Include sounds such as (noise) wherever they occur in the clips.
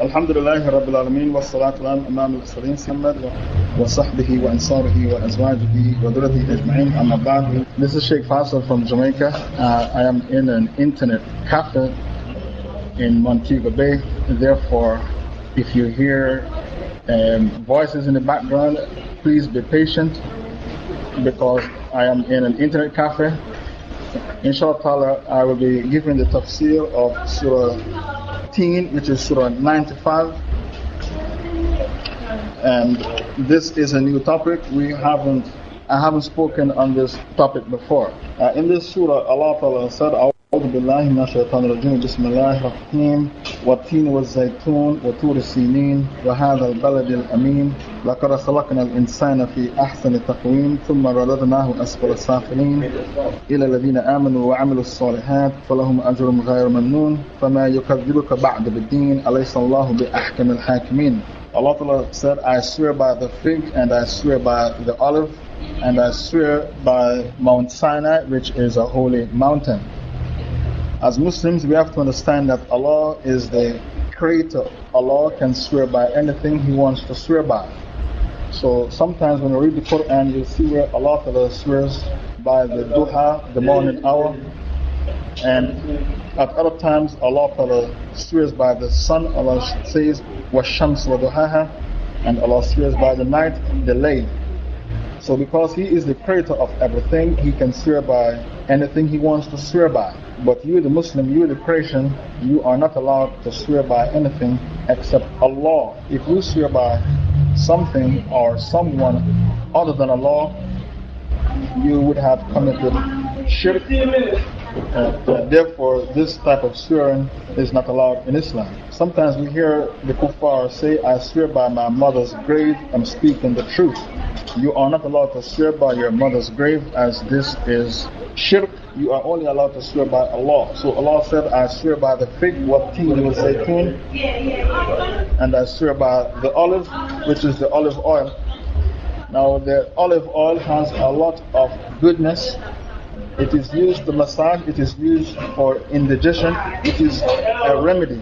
الحمد لله رب العالمين والصلاة والسلام أمام المرسلين محمد وصحبه وأنصاره وأزواجه وذرته أجمعين أما بعد This is Sheikh Faisal from Jamaica. Uh, I am in an internet cafe in Montego Bay. Therefore, if you hear um, voices in the background, please be patient because I am in an internet cafe. Inshallah, I will be giving the tafsir of Surah Tin, which is Surah 95. And this is a new topic. We haven't, I haven't spoken on this topic before. Uh, in this surah, Allah Ta'ala said, أعوذ بالله من الشيطان الرجيم بسم الله الرحيم والتين والزيتون وطور السينين وهذا البلد الأمين لقد خلقنا الإنسان في أحسن تقويم ثم رددناه أسفل السافلين إلى الذين آمنوا وعملوا الصالحات فلهم أجر غير ممنون فما يكذبك بعد بالدين أليس الله بأحكم الحاكمين Allah Ta'ala said, I swear by the fig and I swear by the olive and I swear by Mount Sinai, which is a holy mountain. As Muslims, we have to understand that Allah is the creator. Allah can swear by anything He wants to swear by. So sometimes when you read the Quran, you see where Allah Ta'ala swears by the duha, the morning hour. And at other times, Allah Ta'ala swears by the sun. Allah says, وَالشَّمْسِ وَضُحَاهَا And Allah swears by the night, the layl. So because He is the creator of everything, He can swear by anything He wants to swear by. But you, the Muslim, you, the Christian, you are not allowed to swear by anything except Allah. If you swear by something or someone other than Allah, you would have committed shirk. Uh, therefore, this type of swearing is not allowed in Islam. Sometimes we hear the kuffar say, I swear by my mother's grave, I'm speaking the truth. You are not allowed to swear by your mother's grave as this is shirk. You are only allowed to swear by Allah. So Allah said, I swear by the fig, what tea will zaytun, and I swear by the olive, which is the olive oil. Now, the olive oil has a lot of goodness. It is used to massage, it is used for indigestion, it is a remedy.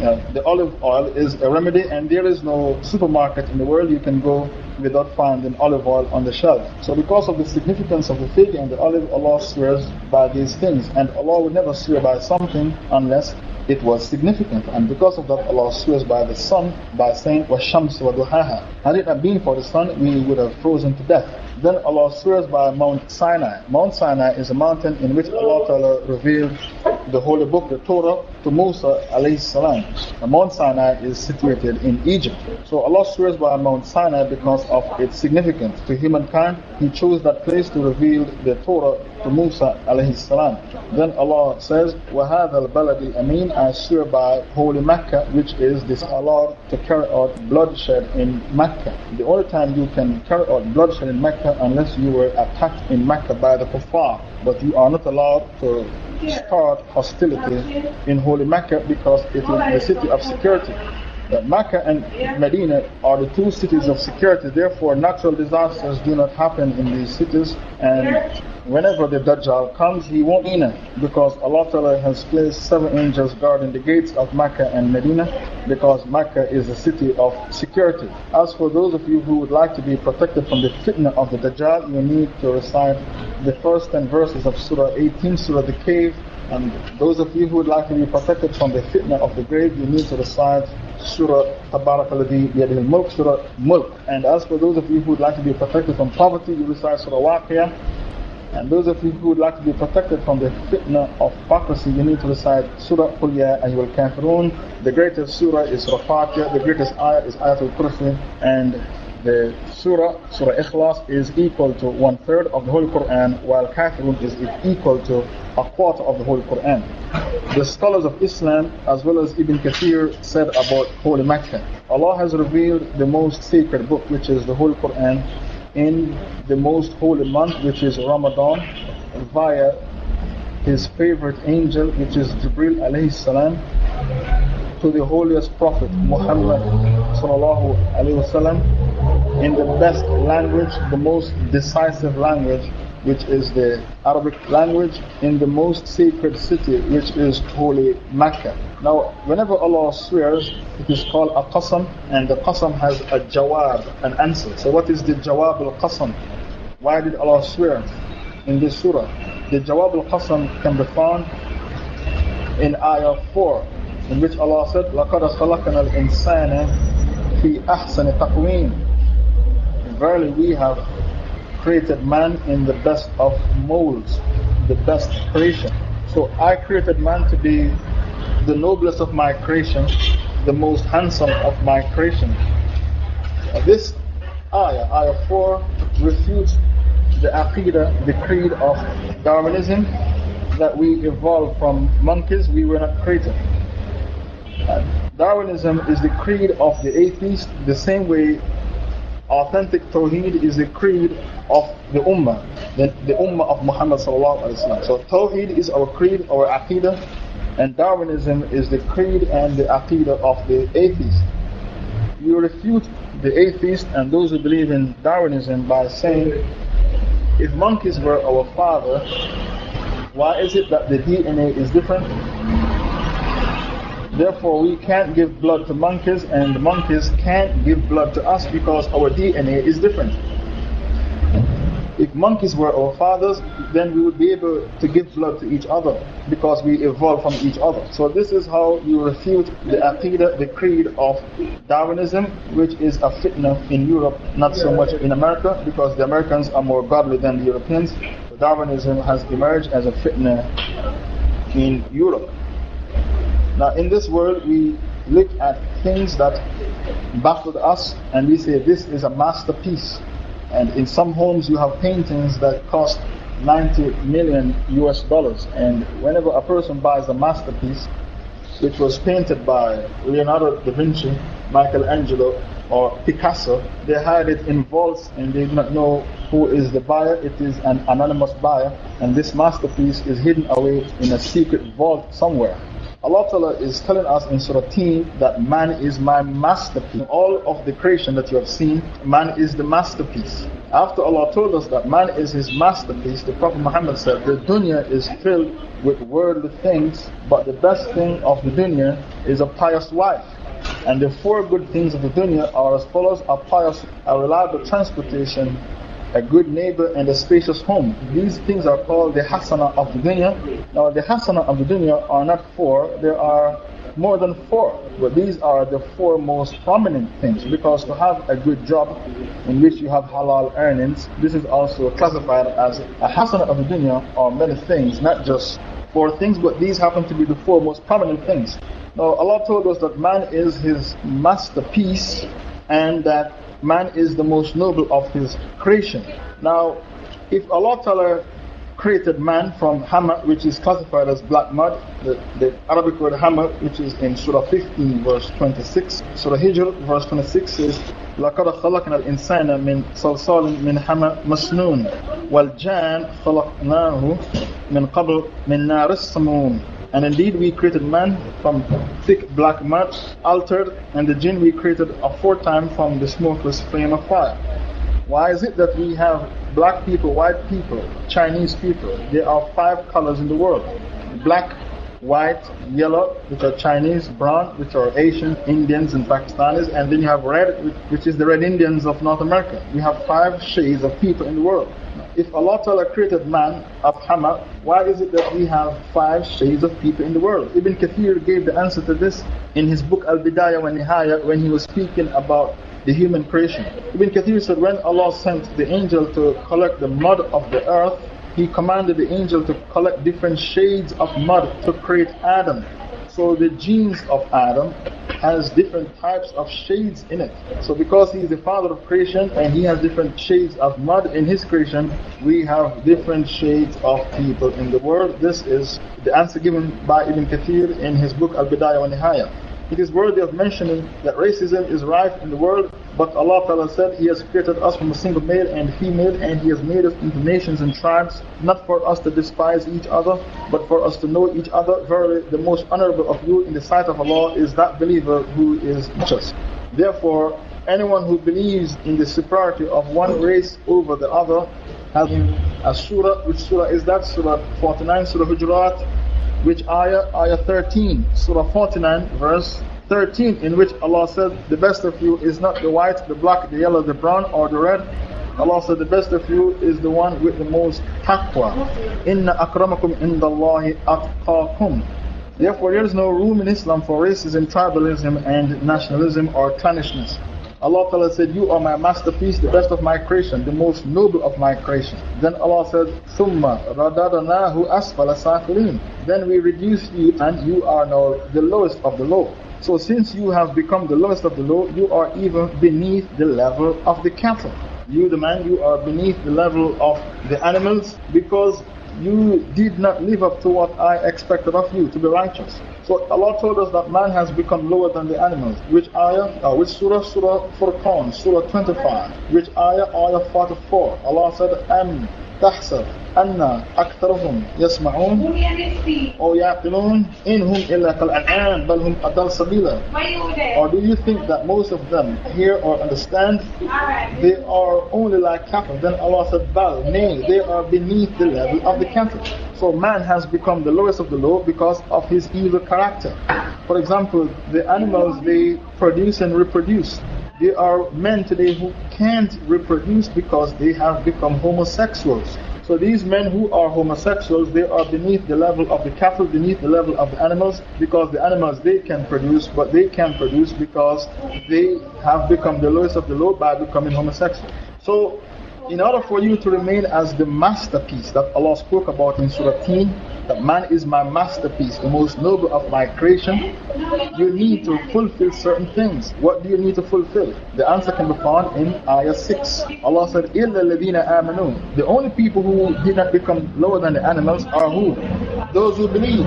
Uh, the olive oil is a remedy, and there is no supermarket in the world you can go without finding olive oil on the shelf. So, because of the significance of the fig and the olive, Allah swears by these things, and Allah would never swear by something unless it was significant. And because of that, Allah swears by the sun by saying, وَالشَّمْسِ وَضُحَاهَا. Had it not been for the sun, we would have frozen to death. Then Allah swears by Mount Sinai. Mount Sinai is a mountain in which Allah Ta'ala revealed the holy book, the Torah, to Musa alayhi salam. Mount Sinai is situated in Egypt. So Allah swears by Mount Sinai because of its significance to humankind. He chose that place to reveal the Torah to Musa alayhi salam. Then Allah says, وَهَذَا الْبَلَدِ أَمِينَ I swear by holy Mecca, which is disallowed to carry out bloodshed in Mecca. The only time you can carry out bloodshed in Mecca unless you were attacked in Mecca by the kuffar. But you are not allowed to start hostility in holy Mecca because it is the city of security. That Mecca and Medina are the two cities of security, therefore, natural disasters do not happen in these cities. And whenever the Dajjal comes, he won't it because Allah Ta'ala has placed seven angels guarding the gates of Mecca and Medina because Mecca is a city of security. As for those of you who would like to be protected from the fitna of the Dajjal, you need to recite the first 10 verses of Surah 18, Surah the Cave. And those of you who would like to be protected from the fitna of the grave, you need to recite Surah Tabarak alladhi yadih al-mulk, Surah Mulk. And as for those of you who would like to be protected from poverty, you recite Surah Waqiyah. And those of you who would like to be protected from the fitna of hypocrisy, you need to recite Surah Qul Ya Ayyul Kafirun. The greatest surah is Surah Fatiha, the greatest ayah is Ayatul Kursi, and the surah, Surah Ikhlas, is equal to one third of the Holy Quran, while Kafirun is equal to a quarter of the Holy Quran. The scholars of Islam, as well as Ibn Kathir, said about Holy Mecca Allah has revealed the most sacred book, which is the Holy Quran, in the most holy month, which is Ramadan, via his favorite angel, which is Jibril alayhi salam, to the holiest prophet Muhammad sallallahu alayhi wasallam in the best language, the most decisive language, which is the Arabic language, in the most sacred city, which is holy Mecca. Now, whenever Allah swears, it is called a qasam, and the qasam has a jawab, an answer. So, what is the jawab al qasam? Why did Allah swear in this surah? The jawab al qasam can be found in ayah 4, in which Allah said, لَقَدْ خَلَقْنَا الْإِنسَانَ فِي أَحْسَنِ تَقْوِيمٍ Verily we have created man in the best of molds, the best creation. So I created man to be the noblest of my creation, the most handsome of my creation. This ayah, ayah 4, refutes the aqidah, the creed of Darwinism, that we evolved from monkeys, we were not created. Darwinism is the creed of the atheist, the same way authentic Tawheed is the creed of the Ummah, the, the Ummah of Muhammad. So Tawheed is our creed, our Aqidah, and Darwinism is the creed and the Aqidah of the atheist. We refute the atheist and those who believe in Darwinism by saying, if monkeys were our father, why is it that the DNA is different? Therefore, we can't give blood to monkeys, and the monkeys can't give blood to us because our DNA is different. If monkeys were our fathers, then we would be able to give blood to each other because we evolved from each other. So, this is how you refute the Aqidah, the creed of Darwinism, which is a fitna in Europe, not so much in America, because the Americans are more godly than the Europeans. Darwinism has emerged as a fitna in Europe. Now, in this world, we look at things that baffled us and we say this is a masterpiece. And in some homes, you have paintings that cost 90 million US dollars. And whenever a person buys a masterpiece, which was painted by Leonardo da Vinci, Michelangelo, or Picasso, they hide it in vaults and they do not know who is the buyer. It is an anonymous buyer, and this masterpiece is hidden away in a secret vault somewhere. Allah Ta'ala is telling us in Surah Teen that man is my masterpiece. All of the creation that you have seen, man is the masterpiece. After Allah told us that man is his masterpiece, the Prophet Muhammad said, The dunya is filled with worldly things, but the best thing of the dunya is a pious wife. And the four good things of the dunya are as follows a pious, a reliable transportation, a good neighbor, and a spacious home. These things are called the hasana of the dunya. Now, the hasana of the dunya are not four, there are more than four, but these are the four most prominent things because to have a good job in which you have halal earnings, this is also classified as a hasana of the dunya or many things, not just four things, but these happen to be the four most prominent things. Now, Allah told us that man is his masterpiece and that man is the most noble of his creation. Now, if Allah Ta'ala created man from hama, which is classified as black mud, the, the, Arabic word hama, which is in Surah 15, verse 26, Surah Hijr, verse 26 says, لَقَدْ خَلَقْنَا الْإِنسَانَ مِنْ صَلْصَالٍ مِنْ حَمَى مَسْنُونٍ وَالْجَانَ خَلَقْنَاهُ مِنْ قَبْلُ مِنْ نَارِ السَّمُومٍ and indeed, we created man from thick black mud, altered, and the jinn we created aforetime from the smokeless flame of fire. Why is it that we have black people, white people, Chinese people? There are five colors in the world black, white, yellow, which are Chinese, brown, which are Asian, Indians, and Pakistanis, and then you have red, which is the red Indians of North America. We have five shades of people in the world. If Allah Ta'ala created man of why is it that we have five shades of people in the world? Ibn Kathir gave the answer to this in his book Al Bidayah wa Nihaya when he was speaking about the human creation. Ibn Kathir said when Allah sent the angel to collect the mud of the earth, he commanded the angel to collect different shades of mud to create Adam. So the genes of Adam has different types of shades in it. So because he is the father of creation and he has different shades of mud in his creation, we have different shades of people in the world. This is the answer given by Ibn Kathir in his book Al-Bidayah wa Nihaya. It is worthy of mentioning that racism is rife in the world, but Allah Ta'ala said He has created us from a single male and female, and He has made us into nations and tribes, not for us to despise each other, but for us to know each other. Verily, the most honorable of you in the sight of Allah is that believer who is just. Therefore, anyone who believes in the superiority of one race over the other has A surah, which surah is that? Surah 49, Surah Hujurat. Which ayah? Ayah 13. Surah 49, verse 13, in which Allah said, The best of you is not the white, the black, the yellow, the brown, or the red. Allah said, The best of you is the one with the most taqwa. Inna akramakum indallahi atqakum. Therefore, there is no room in Islam for racism, tribalism, and nationalism or clannishness. Allah Ta'ala said, You are my masterpiece, the best of my creation, the most noble of my creation. Then Allah said, ثُمَّ رَدَدَنَاهُ أَسْفَلَ سَافِلِينَ Then we reduced you and you are now the lowest of the low. So since you have become the lowest of the low, you are even beneath the level of the cattle. You, the man, you are beneath the level of the animals because you did not live up to what I expected of you to be righteous. So Allah told us that man has become lower than the animals. Which ayah? Uh, which surah? Surah Furqan, surah 25. Which ayah? Ayah 44. Allah said, Am تحسب أن أكثرهم يسمعون أو يعقلون إنهم إلا كالأنعام بل هم أضل سبيلا Or do you think that most of them hear or understand? They are only like cattle. Then Allah said, Bal, nay, they are beneath the level of the cattle. So man has become the lowest of the low because of his evil character. For example, the animals, they produce and reproduce. There are men today who can't reproduce because they have become homosexuals. So these men who are homosexuals, they are beneath the level of the cattle, beneath the level of the animals, because the animals they can produce, but they can produce because they have become the lowest of the low by becoming homosexual. So in order for you to remain as the masterpiece that Allah spoke about in Surah Tin, that man is my masterpiece, the most noble of my creation, you need to fulfill certain things. What do you need to fulfill? The answer can be found in Ayah 6. Allah said, إِلَّا الَّذِينَ آمَنُوا The only people who did not become lower than the animals are who? Those who believe.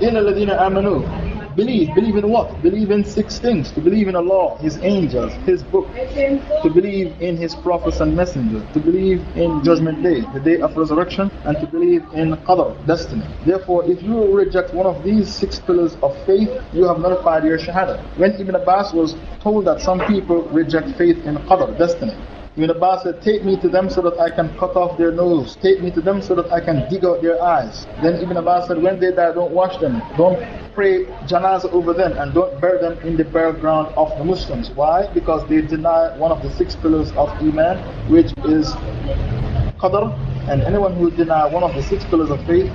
إِلَّا الَّذِينَ آمَنُوا Believe. Believe in what? Believe in six things. To believe in Allah, His angels, His book. To believe in His prophets and messengers. To believe in Judgment Day, the day of resurrection. And to believe in Qadr, destiny. Therefore, if you reject one of these six pillars of faith, you have nullified your Shahada. When Ibn Abbas was told that some people reject faith in Qadr, destiny, Ibn Abbas said, Take me to them so that I can cut off their nose. Take me to them so that I can dig out their eyes. Then Ibn Abbas said, When they die, don't wash them. Don't pray janazah over them and don't bury them in the burial ground of the Muslims. Why? Because they deny one of the six pillars of Iman, which is Qadr. And anyone who denies one of the six pillars of faith,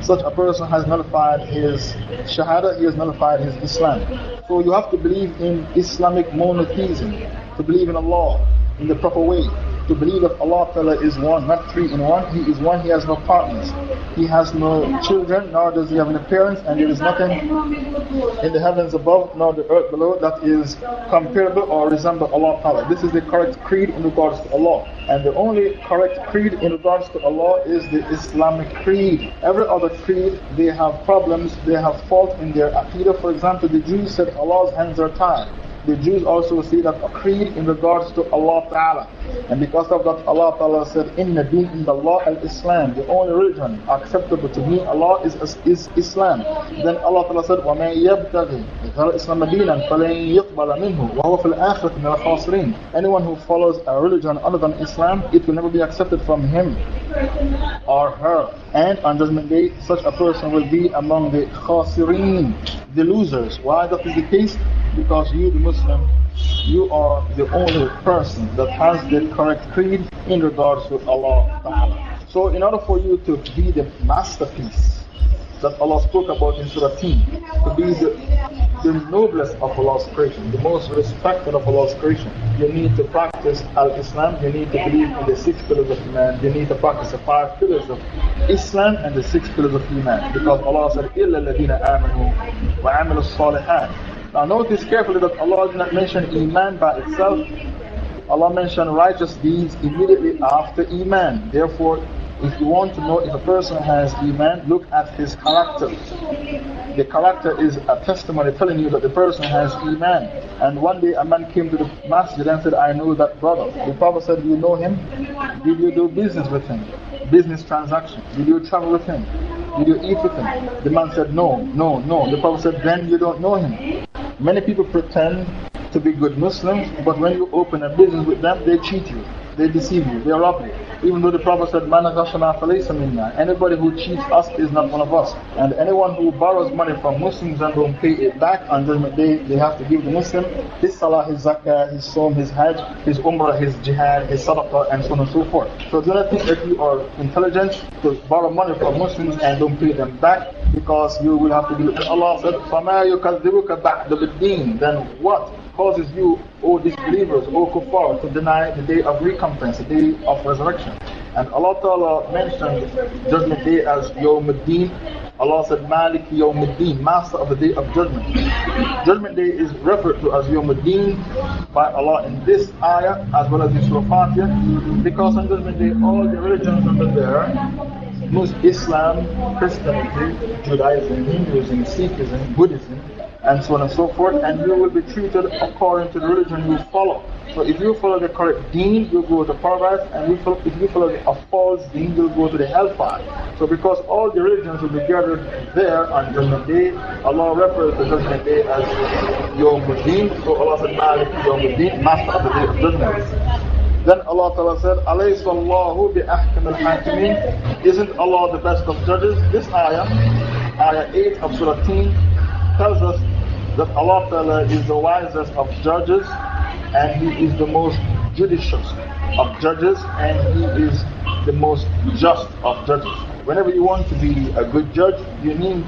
such a person has nullified his Shahada, he has nullified his Islam. So you have to believe in Islamic monotheism, to believe in Allah in the proper way. To believe that Allah Ta'ala is one, not three in one. He is one, He has no partners. He has no children, nor does He have any parents, and there is nothing in the heavens above nor the earth below that is comparable or resemble Allah Ta'ala. This is the correct creed in regards to Allah. And the only correct creed in regards to Allah is the Islamic creed. Every other creed, they have problems, they have fault in their aqidah. For example, the Jews said Allah's hands are tied the Jews also see that a creed in regards to Allah Ta'ala. And because of that, Allah Ta'ala said, Inna deen in the law al-Islam, the only religion acceptable to me, Allah is, is Islam. Then Allah Ta'ala said, وَمَن يَبْتَغِي غَيْرَ إِسْلَامَ دِينًا فَلَن يُقْبَلَ مِنْهُ وَهُوَ فِي الْآخِرَةِ مِنَ الْخَاسِرِينَ Anyone who follows a religion other than Islam, it will never be accepted from him or her. And on Judgment Day, such a person will be among the khasireen, the losers. Why that is the case? Because you, the Muslim, you are the only person that has the correct creed in regards to Allah Ta'ala. So, in order for you to be the masterpiece that Allah spoke about in Surah Tin, to be the, the noblest of Allah's creation, the most respected of Allah's creation, you need to practice Al Islam, you need to believe in the six pillars of man. you need to practice the five pillars of Islam and the six pillars of Iman. Because Allah said, إِلَّا الَّذِينَ آمَنُوا وَعَمِلُوا الصَّالِحَاتِ now notice carefully that Allah did not mention Iman by itself. Allah mentioned righteous deeds immediately after Iman. Therefore, if you want to know if a person has Iman, look at his character. The character is a testimony telling you that the person has Iman. And one day a man came to the masjid and said, I know that brother. The Prophet said, Do You know him? Did you do business with him? Business transaction. Did you travel with him? Did you eat with him? The man said, No, no, no. The Prophet said, Then you don't know him. Many people pretend to be good Muslims, but when you open a business with them, they cheat you they deceive you, they are you. Even though the Prophet said, Man minna. Anybody who cheats us is not one of us. And anyone who borrows money from Muslims and don't pay it back on judgment day, they have to give the Muslim his salah, his zakah, his sawm, his hajj, his umrah, his jihad, his sadaqah, and so on and so forth. So do not think that you are intelligent to borrow money from Muslims and don't pay them back because you will have to give it. Allah said, فَمَا يُكَذِّبُكَ بَعْدَ بِالدِّينِ Then what? Causes you, O disbelievers, O kuffar, to deny the day of recompense, the day of resurrection? And Allah Ta'ala mentioned Judgment Day as Yawm ad-Din. Allah said, Malik Yawm ad-Din, Master of the Day of Judgment. Judgment Day is referred to as Yawm ad-Din by Allah in this ayah as well as in Surah Fatiha because on Judgment Day all the religions under there Islam, Christianity, Judaism, Hinduism, Sikhism, Buddhism, and so on and so forth, and you will be treated according to the religion you follow. So if you follow the correct deen, you'll go to paradise, and if you follow a false deen, you'll go to the hellfire. So because all the religions will be gathered there on Judgment Day, Allah refers to Judgment Day as Yawmuddin, so Allah said Malik Yawmuddin, Master of the Day of Judgment. Then Allah Ta'ala said, Alaysa Allahu bi ahkam al-hakimin, isn't Allah the best of judges? This ayah, ayah 8 of Surah Tin, tells us that Allah Ta'ala is the wisest of judges and He is the most judicious of judges and He is the most just of judges. Whenever you want to be a good judge, you need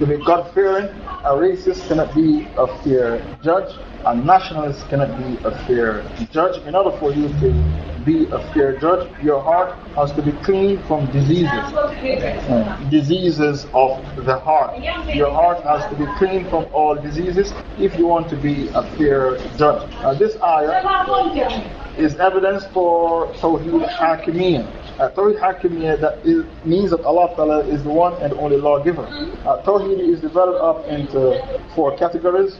to be God-fearing. A racist cannot be a fair judge a nationalist cannot be a fair judge. In order for you to be a fair judge, your heart has to be clean from diseases. Uh, diseases of the heart. Your heart has to be clean from all diseases if you want to be a fair judge. This ayah is evidence for Tawheed Hakimiyyah. Uh, Tawheed Hakimiyyah that is, means that Allah Ta'ala is the one and only lawgiver. Uh, Tawheed is divided up into four categories,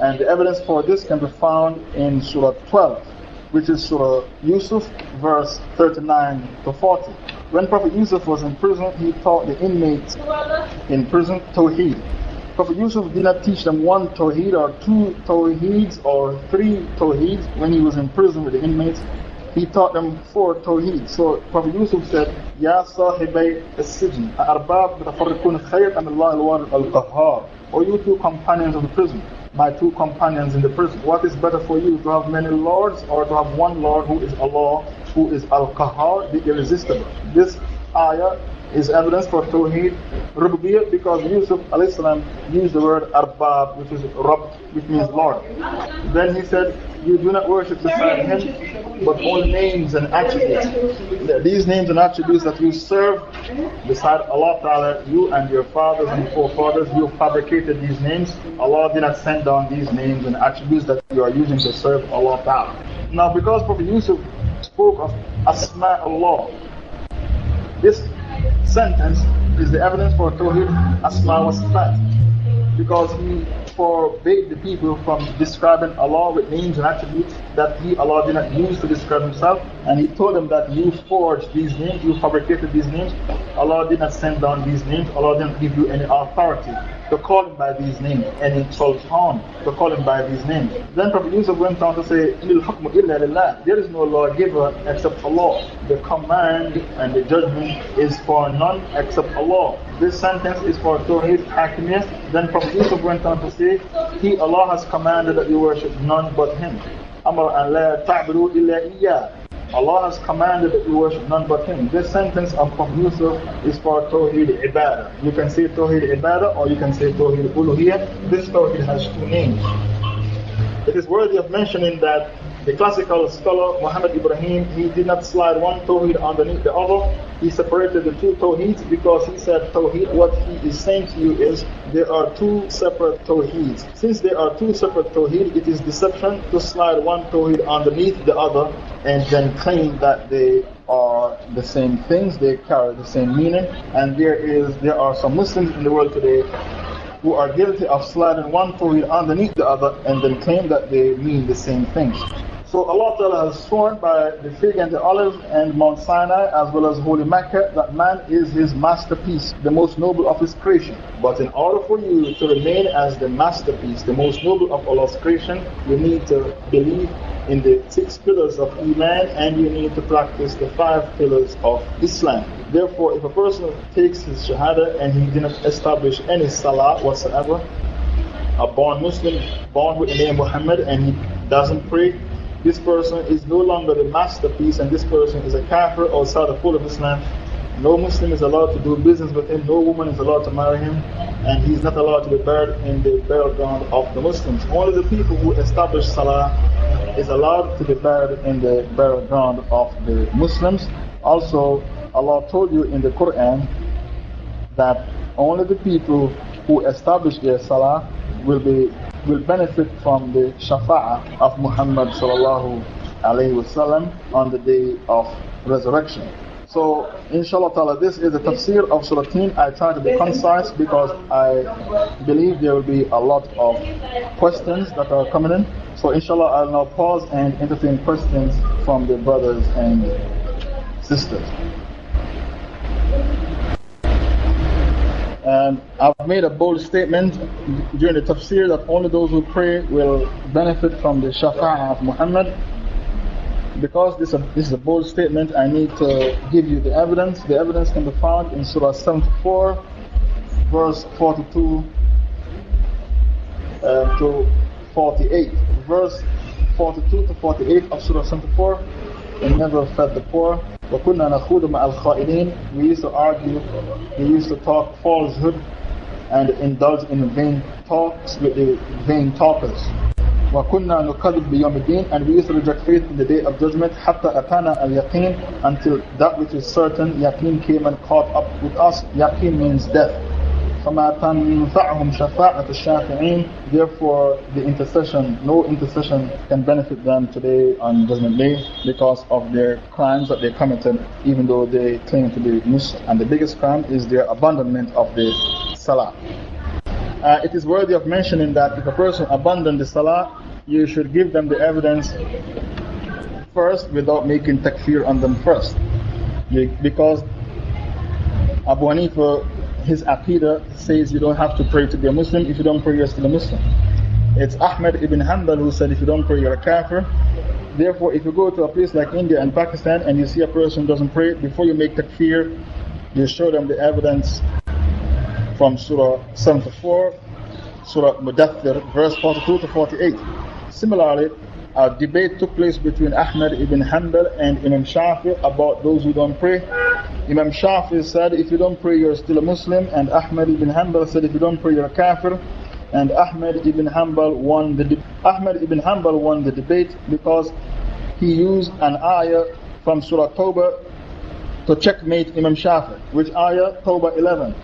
and the evidence for this can be found in Surah 12, which is Surah Yusuf, verse 39 to 40. When Prophet Yusuf was in prison, he taught the inmates in prison Tawheed. Prophet Yusuf did not teach them one Tawheed or two Tawheeds or three Tawheeds when he was in prison with the inmates he taught them four Tawheed. So Prophet Yusuf said, Ya sahibay as-sijn, arbab mutafarriqun khayr am Allah al-wahid al-qahhar. Or you two companions of the prison, my two companions in the prison, what is better for you, to have many lords or to have one Lord who is Allah, who is al-qahhar, the irresistible? This ayah is evidence for Tawheed Rububiyyah because Yusuf salam used the word Arbab, which is Rabb, which means Lord. Then he said, You do not worship beside him, but all names and attributes. These names and attributes that you serve beside Allah Ta'ala, you and your fathers and forefathers, you fabricated these names. Allah did not send down these names and attributes that you are using to serve Allah Ta'ala. Now, because Prophet Yusuf spoke of Asma Allah, this sentence is the evidence for Tawheed Asma wa Sifat. Because he forbade the people from describing Allah with names and attributes that He, Allah, did not use to describe Himself. And He told them that you forged these names, you fabricated these names. Allah did not send down these names, Allah didn't give you any authority to call Him by these names, any sultan to call Him by these names. Then Prophet Yusuf went on to say, There is no lawgiver except Allah. The command and the judgment is for none except Allah. This sentence is for Tawheed Hakimiyah. Then Prophet Yusuf went on to say, He, Allah, has commanded that you worship none but Him. Iyyah. Allah has commanded that you worship none but Him. This sentence of Prophet Yusuf is for Tawheed Ibadah. You can say Tawheed Ibadah or you can say Tawheed Uluhiyah. This Tawheed has two names. It is worthy of mentioning that the classical scholar Muhammad Ibrahim, he did not slide one Tawheed underneath the other. He separated the two Tawheeds because he said Tawheed, what he is saying to you is there are two separate Tawheeds. Since there are two separate Tawheed, it is deception to slide one Tawheed underneath the other and then claim that they are the same things, they carry the same meaning. And there is there are some Muslims in the world today who are guilty of sliding one Tawheed underneath the other and then claim that they mean the same things. So Allah Ta'ala has sworn by the fig and the olive and Mount Sinai as well as Holy Mecca that man is his masterpiece, the most noble of his creation. But in order for you to remain as the masterpiece, the most noble of Allah's creation, you need to believe in the six pillars of Iman and you need to practice the five pillars of Islam. Therefore, if a person takes his Shahada and he didn't establish any Salah whatsoever, a born Muslim, born with the name Muhammad, and he doesn't pray, this person is no longer the masterpiece and this person is a kafir outside the fold of Islam. No Muslim is allowed to do business with him, no woman is allowed to marry him, and he's not allowed to be buried in the burial ground of the Muslims. Only the people who establish Salah is allowed to be buried in the burial ground of the Muslims. Also, Allah told you in the Quran that only the people who establish their Salah will be will benefit from the shafa'ah of Muhammad sallallahu alayhi wasallam on the day of resurrection. So, inshallah ta'ala, this is the tafsir of Surah Tin. I try to be concise because I believe there will be a lot of questions that are coming in. So, inshallah, I'll now pause and entertain questions from the brothers and sisters. And I've made a bold statement during the tafsir that only those who pray will benefit from the shafa'ah of Muhammad. Because this, this is a bold statement, I need to give you the evidence. The evidence can be found in Surah 74, verse 42 uh, to 48. Verse 42 to 48 of Surah 74 and never fed the poor. وَكُنَّا نَخُودُ مَعَ الْخَائِدِينَ We used to argue, we used to talk falsehood and indulge in vain talks with the vain talkers. وَكُنَّا نُكَذِبْ بِيَوْمِ الدِّينِ And we used to reject faith in the day of judgment حَتَّى أَتَانَا الْيَقِينَ Until that which is certain, yaqeen came and caught up with us. Yaqeen means death. فما تنفعهم شفاعة الشافعين Therefore the intercession, no intercession can benefit them today on Judgment Day because of their crimes that they committed even though they claim to be Muslim. And the biggest crime is their abandonment of the Salah. Uh, it is worthy of mentioning that if a person abandons the Salah, you should give them the evidence first without making takfir on them first. Because Abu Hanifa his aqidah says you don't have to pray to be a Muslim. If you don't pray, you're still a Muslim. It's Ahmad ibn Hanbal who said if you don't pray, you're a kafir. Therefore, if you go to a place like India and Pakistan and you see a person doesn't pray, before you make takfir, you show them the evidence from Surah 74, Surah Mudathir, verse 42 to 48. Similarly, a debate took place between Ahmad ibn Hanbal and Imam Shafi about those who don't pray. Imam Shafi said, if you don't pray, you're still a Muslim. And Ahmad ibn Hanbal said, if you don't pray, you're a kafir. And Ahmad ibn Hanbal won the Ahmad ibn Hanbal won the debate because he used an ayah from Surah Tawbah to checkmate Imam Shafi. Which ayah? Tawbah 11.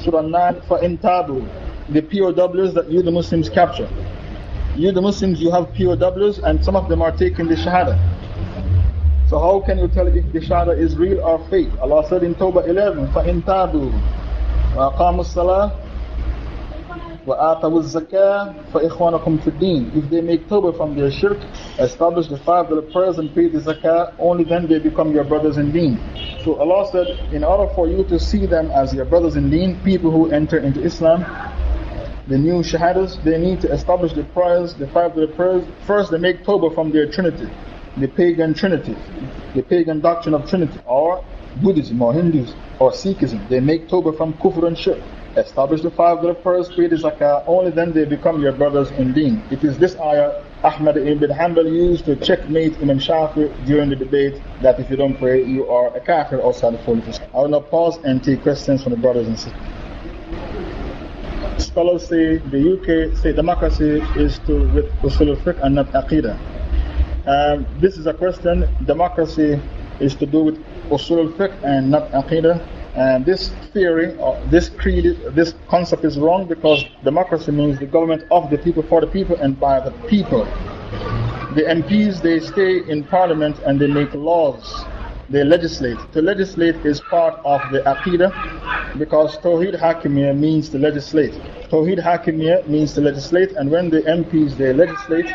Surah 9, فَإِن تَابُوا The POWs that you the Muslims capture. You, the Muslims, you have POWs, and some of them are taking the Shahada. So, how can you tell if the Shahada is real or fake? Allah said in Tawbah 11, فَإِن تَابُوا وَأَقَامُوا الصَّلَاةِ وَآتَوُوا الزَّكَاةِ فَإِخْوَانَكُمْ فِي الدِّينِ If they make Tawbah from their shirk, establish the five little prayers and pay the zakah, only then they become your brothers in deen. So Allah said, in order for you to see them as your brothers in deen, people who enter into Islam, the new shahadas, they need to establish the prayers, the five of the prayers. First, they make Tawbah from their trinity, the pagan trinity, the pagan doctrine of trinity, or Buddhism, or Hindus, or Sikhism. They make Tawbah from kufr and shirk. Establish the five of the prayers, pay the zakah, only then they become your brothers in deen. It is this ayah Ahmad ibn Hanbal used to checkmate Imam Shafi during the debate that if you don't pray, you are a kafir outside the fold. I will now pause and take questions from the brothers and sisters scholars say the UK say democracy is to with usul al-fiqh and not aqidah. Um, this is a question. Democracy is to do with usul al-fiqh and not aqidah. And this theory, or this creed, this concept is wrong because democracy means the government of the people, for the people, and by the people. The MPs, they stay in parliament and they make laws they legislate. To legislate is part of the Aqidah because Tawheed Hakimiyya means to legislate. Tawheed Hakimiyya means to legislate, and when the MPs they legislate,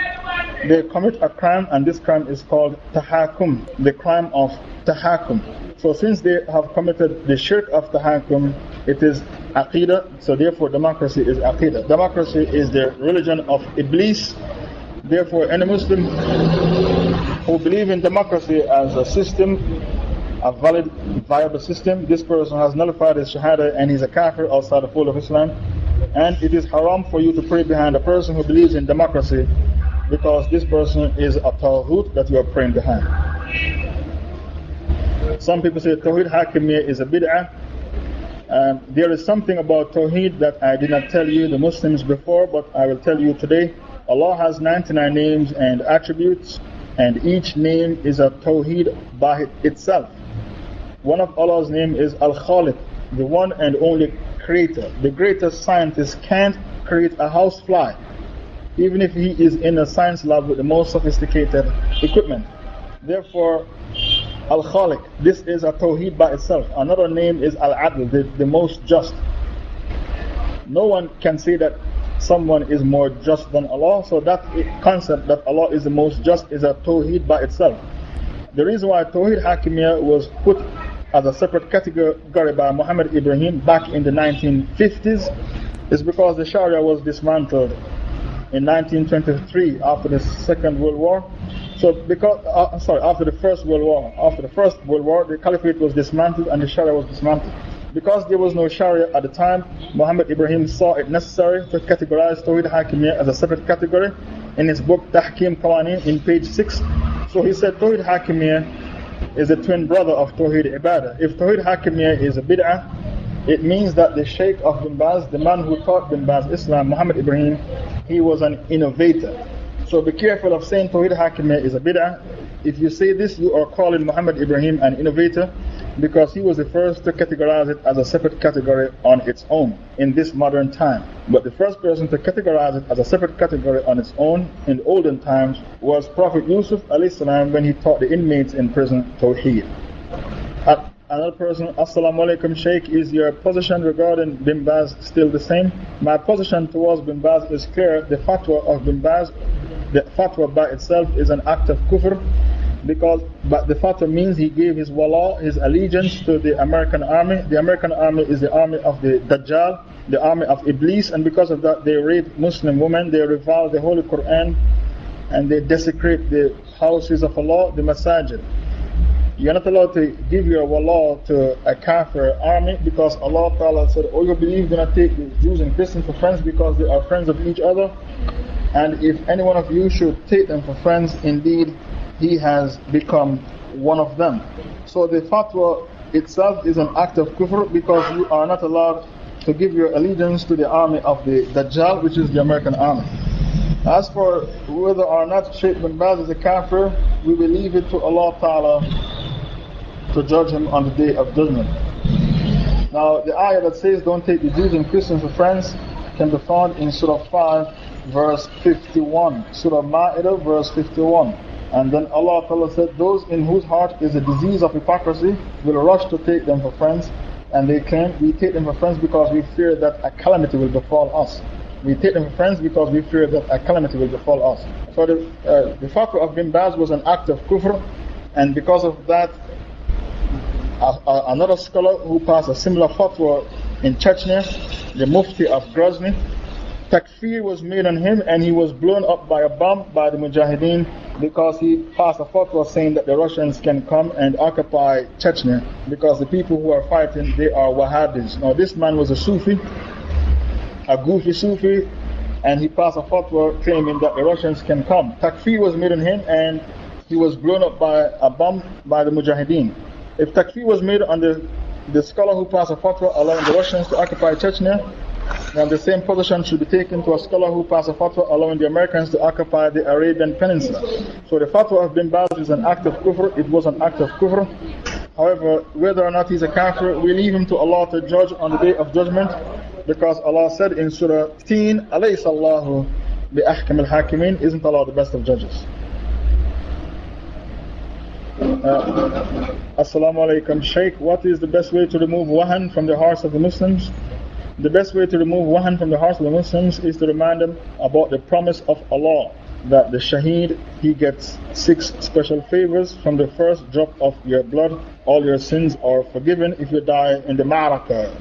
they commit a crime, and this crime is called tahakum, the crime of tahakum. So, since they have committed the shirk of tahakum, it is aqidah, so therefore, democracy is aqidah. Democracy is the religion of Iblis. Therefore, any Muslim who believe in democracy as a system, a valid, viable system, this person has nullified his shahada and he's a kafir outside the fold of Islam. And it is haram for you to pray behind a person who believes in democracy because this person is a taghut that you are praying behind. Some people say Tawheed Hakimiyya is a bid'ah. Um, there is something about Tawheed that I did not tell you, the Muslims, before, but I will tell you today. Allah has 99 names and attributes, and each name is a Tawheed by itself. One of Allah's name is Al Khaliq, the one and only creator. The greatest scientist can't create a housefly even if he is in a science lab with the most sophisticated equipment. Therefore, Al Khaliq, this is a Tawheed by itself. Another name is Al Adl, the, the most just. No one can say that someone is more just than Allah, so that concept that Allah is the most just is a Tawheed by itself. The reason why Tawheed Hakimiyya was put as a separate category by Muhammad Ibrahim back in the 1950s is because the Sharia was dismantled in 1923 after the Second World War. So, because, uh, sorry, after the First World War, after the First World War, the Caliphate was dismantled and the Sharia was dismantled. Because there was no Sharia at the time, Muhammad Ibrahim saw it necessary to categorize Tawhid Hakimiyya as a separate category in his book Tahkim Qawanin in page 6. So he said Tawhid Hakimiyya is a twin brother of Tawhid Ibadah. If Tawhid Hakimiyya is a bid'ah, it means that the Sheikh of Bin Baz, the man who taught Bin Baz Islam, Muhammad Ibrahim, he was an innovator. So be careful of saying Tawhid Hakimiyya is a bid'ah. If you say this, you are calling Muhammad Ibrahim an innovator because he was the first to categorize it as a separate category on its own in this modern time. But the first person to categorize it as a separate category on its own in the olden times was Prophet Yusuf salam when he taught the inmates in prison Tawheed. Another person, Assalamu alaikum Sheikh, is your position regarding Bin Baz still the same? My position towards Bin Baz is clear. The fatwa of Bin Baz, the fatwa by itself is an act of kufr because but the fatwa means he gave his wala, his allegiance to the American army. The American army is the army of the Dajjal, the army of Iblis, and because of that they rape Muslim women, they revile the Holy Quran, and they desecrate the houses of Allah, the masajid. You're not allowed to give your wala to a kafir army because Allah Ta'ala said, Oh, you believe do not take the Jews and Christians for friends because they are friends of each other. And if any one of you should take them for friends, indeed he has become one of them. So the fatwa itself is an act of kufr because you are not allowed to give your allegiance to the army of the Dajjal, which is the American army. As for whether or not Shaykh bin Baz is a kafir, we will leave it to Allah Ta'ala to judge him on the day of judgment. Now, the ayah that says, Don't take the Jews and Christians for friends, can be found in Surah 5, verse 51. Surah Ma'idah, verse 51. And then Allah Ta'ala said, Those in whose heart is a disease of hypocrisy will rush to take them for friends. And they claim, We take them for friends because we fear that a calamity will befall us. We take them for friends because we fear that a calamity will befall us. So the, uh, the fatwa of Bin Baz was an act of kufr. And because of that, another scholar who passed a similar fatwa in Chechnya, the Mufti of Grozny, takfir was made on him and he was blown up by a bomb by the Mujahideen because he passed a fatwa saying that the Russians can come and occupy Chechnya because the people who are fighting, they are Wahhabis. Now this man was a Sufi, a goofy Sufi, and he passed a fatwa claiming that the Russians can come. Takfir was made on him and he was blown up by a bomb by the Mujahideen. If takfir was made on the, the scholar who passed a fatwa allowing the Russians to occupy Chechnya, now, the same position should be taken to a scholar who passed a fatwa allowing the Americans to occupy the Arabian Peninsula. So, the fatwa of bin Baz is an act of kufr, it was an act of kufr. However, whether or not he's a kafir, we leave him to Allah to judge on the day of judgment because Allah said in Surah Tin, Alayhi bi ahkam al hakimin, isn't Allah the best of judges? Uh, Assalamu alaikum, Shaykh. What is the best way to remove wahan from the hearts of the Muslims? The best way to remove wahan from the hearts of the Muslims is to remind them about the promise of Allah. that the shaheed, he gets six special favors. From the first drop of your blood, all your sins are forgiven if you die in the ma'rakah,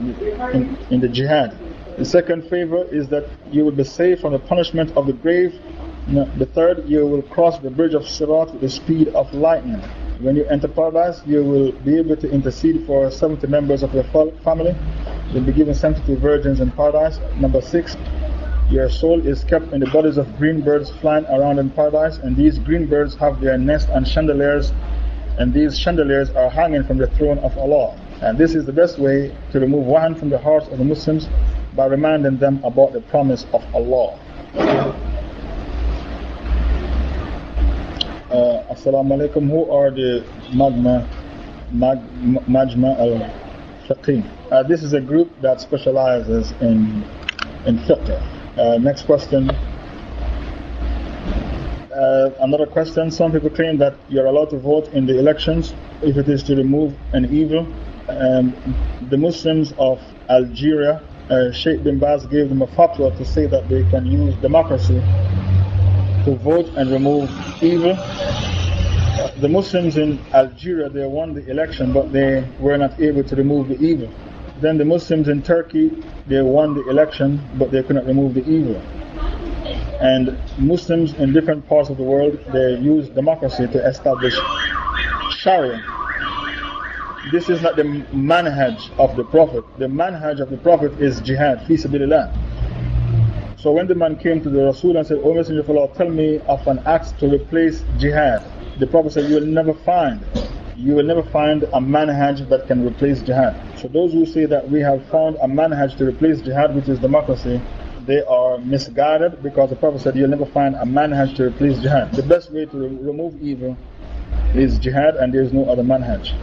in, in the jihad. The second favor is that you will be saved from the punishment of the grave. The third, you will cross the bridge of Sirat with the speed of lightning. When you enter paradise, you will be able to intercede for 70 members of your family. You'll be given 72 virgins in paradise. Number six, your soul is kept in the bodies of green birds flying around in paradise, and these green birds have their nest and chandeliers, and these chandeliers are hanging from the throne of Allah. And this is the best way to remove wahan from the hearts of the Muslims by reminding them about the promise of Allah. Uh, Assalamu alaikum. Who are the Magma, Mag, Majma al Fiqh? Uh, this is a group that specializes in, in fiqh. Uh, next question. Uh, another question. Some people claim that you're allowed to vote in the elections if it is to remove an evil. Um, the Muslims of Algeria, uh, Sheikh bin Baz gave them a fatwa to say that they can use democracy to vote and remove evil. The Muslims in Algeria, they won the election, but they were not able to remove the evil. Then the Muslims in Turkey, they won the election, but they could not remove the evil. And Muslims in different parts of the world, they use democracy to establish Sharia. This is not the manhaj of the Prophet. The manhaj of the Prophet is jihad, fi sabilillah. So when the man came to the Rasul and said, O Messenger of Allah, tell me of an act to replace jihad. The Prophet said, You will never find you will never find a manhaj that can replace jihad. So, those who say that we have found a manhaj to replace jihad, which is democracy, they are misguided because the Prophet said you'll never find a manhaj to replace jihad. The best way to re remove evil is jihad, and there is no other manhaj.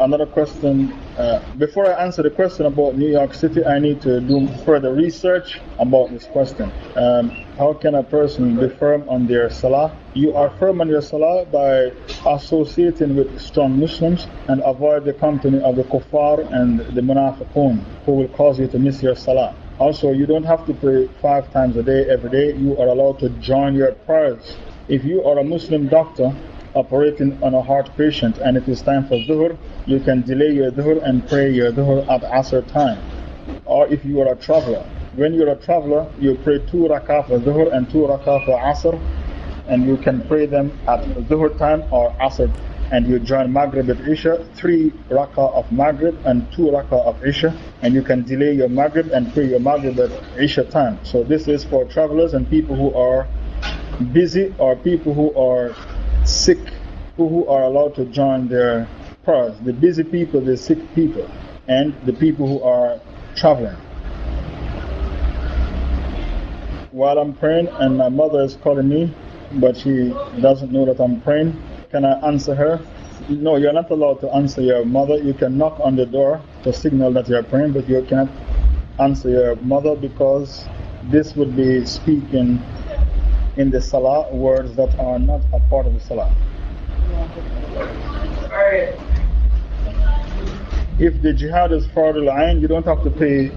Another question. Uh, before I answer the question about New York City, I need to do further research about this question. Um, how can a person be firm on their salah? You are firm on your salah by associating with strong Muslims and avoid the company of the kuffar and the munafiqun who will cause you to miss your salah. Also, you don't have to pray five times a day every day. You are allowed to join your prayers. If you are a Muslim doctor, operating on a heart patient and it is time for dhuhr, you can delay your dhuhr and pray your dhuhr at asr time. Or if you are a traveler, when you're a traveler, you pray two rak'ah for dhuhr and two rak'ah for asr, and you can pray them at dhuhr time or asr. And you join Maghrib at Isha, three rak'ah of Maghrib and two rak'ah of Isha, and you can delay your Maghrib and pray your Maghrib at Isha time. So this is for travelers and people who are busy or people who are sick who are allowed to join their prayers the busy people, the sick people, and the people who are traveling. While I'm praying, and my mother is calling me, but she doesn't know that I'm praying, can I answer her? No, you're not allowed to answer your mother. You can knock on the door to signal that you're praying, but you cannot answer your mother because this would be speaking in the salah words that are not a part of the salah. If the jihad is for the al you don't have to pay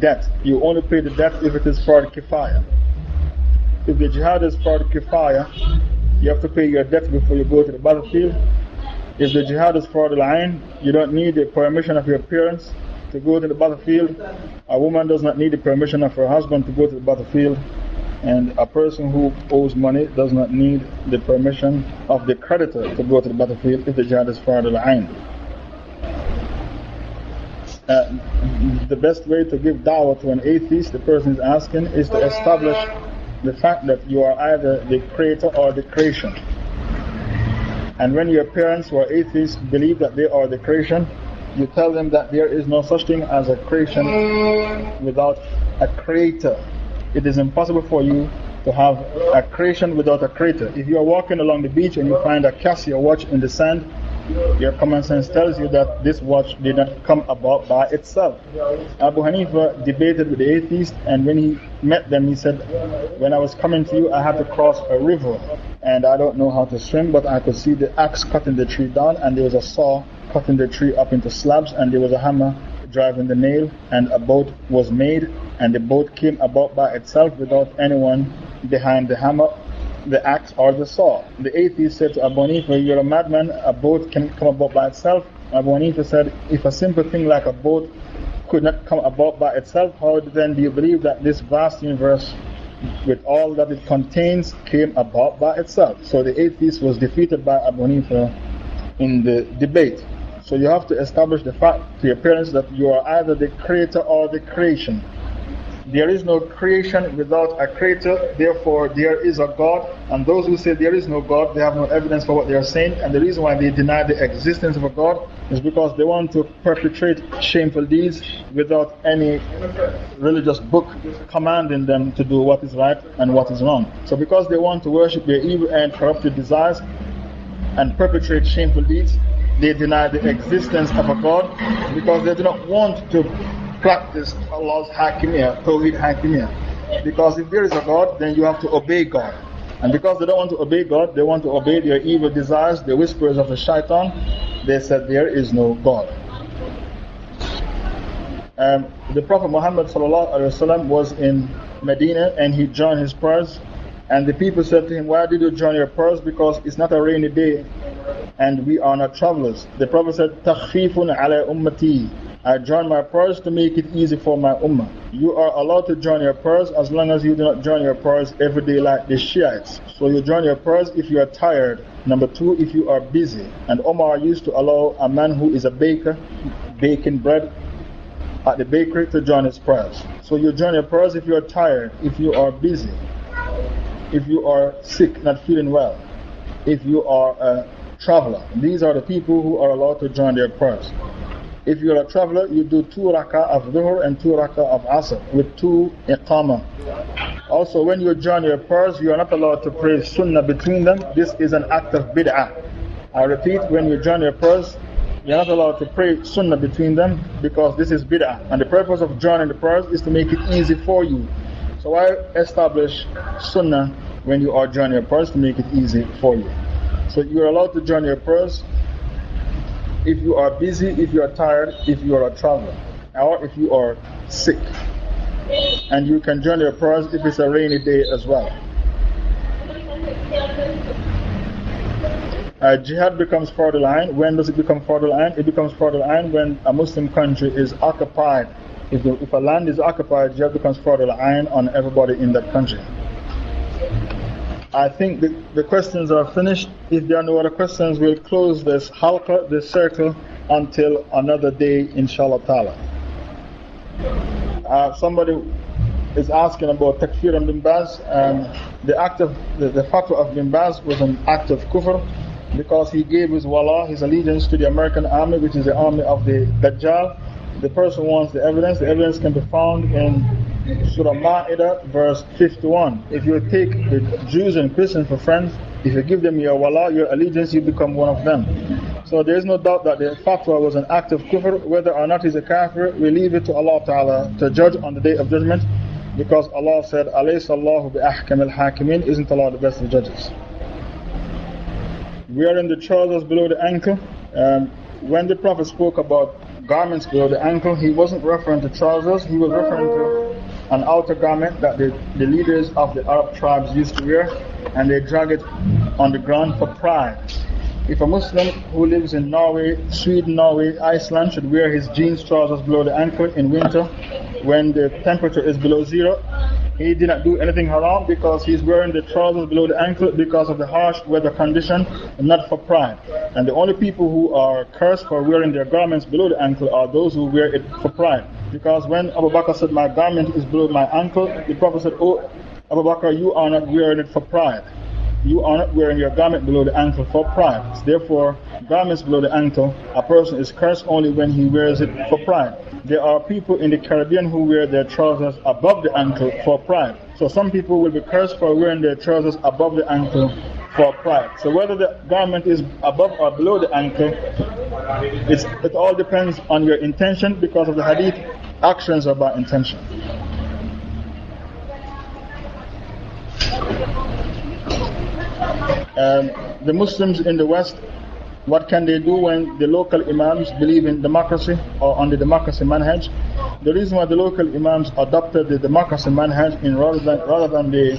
debt. You only pay the debt if it is fard kifaya. If the jihad is fard kifaya, you have to pay your debt before you go to the battlefield. If the jihad is for the al you don't need the permission of your parents to go to the battlefield. A woman does not need the permission of her husband to go to the battlefield. And a person who owes money does not need the permission of the creditor to go to the battlefield if the jihad is fard al-ain. Uh, the best way to give dawah to an atheist, the person is asking, is to establish the fact that you are either the creator or the creation. And when your parents who are atheists believe that they are the creation, you tell them that there is no such thing as a creation without a creator it is impossible for you to have a creation without a creator. If you are walking along the beach and you find a Casio watch in the sand, your common sense tells you that this watch did not come about by itself. Abu Hanifa debated with the atheist, and when he met them, he said, When I was coming to you, I had to cross a river, and I don't know how to swim, but I could see the axe cutting the tree down, and there was a saw cutting the tree up into slabs, and there was a hammer driving the nail, and a boat was made, and the boat came about by itself without anyone behind the hammer, the axe, or the saw. The atheist said to Abu Hanifa, You're a madman, a boat can come about by itself. Abu Hanifa said, If a simple thing like a boat could not come about by itself, how then do you believe that this vast universe, with all that it contains, came about by itself? So the atheist was defeated by Abu Hanifa in the debate. So you have to establish the fact to your parents that you are either the creator or the creation. There is no creation without a creator, therefore, there is a God. And those who say there is no God, they have no evidence for what they are saying. And the reason why they deny the existence of a God is because they want to perpetrate shameful deeds without any religious book commanding them to do what is right and what is wrong. So, because they want to worship their evil and corrupted desires and perpetrate shameful deeds, they deny the existence of a God because they do not want to practice Allah's hakimiyah, Tawheed hakimiyah. Because if there is a God, then you have to obey God. And because they don't want to obey God, they want to obey their evil desires, the whispers of the shaitan, they said there is no God. Um, the Prophet Muhammad was in Medina and he joined his prayers. And the people said to him, Why did you join your prayers? Because it's not a rainy day and we are not travelers. The Prophet said, Takhfifun ala ummati. I join my prayers to make it easy for my ummah. You are allowed to join your prayers as long as you do not join your prayers every day like the Shiites. So you join your prayers if you are tired. Number two, if you are busy. And Omar used to allow a man who is a baker, baking bread at the bakery to join his prayers. So you join your prayers if you are tired, if you are busy, if you are sick, not feeling well, if you are a traveler. These are the people who are allowed to join their prayers. If you're a traveler, you do two rak'ah of dhuhr and two rak'ah of asr with two iqamah. Also, when you join your prayers, you are not allowed to pray sunnah between them. This is an act of bid'ah. I repeat, when you join your prayers, you're not allowed to pray sunnah between them because this is bid'ah. And the purpose of joining the prayers is to make it easy for you. So why establish sunnah when you are joining your prayers to make it easy for you? So you're allowed to join your prayers if you are busy, if you are tired, if you are a traveler, or if you are sick. And you can join your prayers if it's a rainy day as well. Uh, jihad becomes line. When does it become line? It becomes line when a Muslim country is occupied. If, the, if a land is occupied, jihad becomes line on everybody in that country. I think the, the questions are finished. If there are no other questions, we'll close this halqa, this circle, until another day, inshallah ta'ala. Uh, somebody is asking about takfir and bin. Um, the act of the, the fatwa of bin was an act of kufr because he gave his wala, his allegiance to the American army, which is the army of the Dajjal. The person wants the evidence. The evidence can be found in Surah Ma'idah, verse 51. If you take the Jews and Christians for friends, if you give them your wala, your allegiance, you become one of them. So there is no doubt that the fatwa was an act of kufr. Whether or not he's a kafir, we leave it to Allah Ta'ala to judge on the day of judgment. Because Allah said, Alaysa Allahu bi ahkam al isn't Allah the best of judges? We are in the trousers below the ankle. Um, when the Prophet spoke about garments below the ankle, he wasn't referring to trousers, he was referring to an outer garment that the, the leaders of the Arab tribes used to wear, and they drag it on the ground for pride. If a Muslim who lives in Norway, Sweden, Norway, Iceland should wear his jeans trousers below the ankle in winter when the temperature is below zero, he did not do anything haram because he's wearing the trousers below the ankle because of the harsh weather condition and not for pride. And the only people who are cursed for wearing their garments below the ankle are those who wear it for pride. Because when Abu Bakr said, My garment is below my ankle, the Prophet said, Oh, Abu Bakr, you are not wearing it for pride. You are not wearing your garment below the ankle for pride. Therefore, garments below the ankle, a person is cursed only when he wears it for pride. There are people in the Caribbean who wear their trousers above the ankle for pride. So some people will be cursed for wearing their trousers above the ankle for pride. So whether the garment is above or below the ankle, it all depends on your intention because of the hadith. Actions are by intention. Um, the Muslims in the West What can they do when the local imams believe in democracy or on the democracy manhaj? The reason why the local imams adopted the democracy manhaj in rather than, rather than the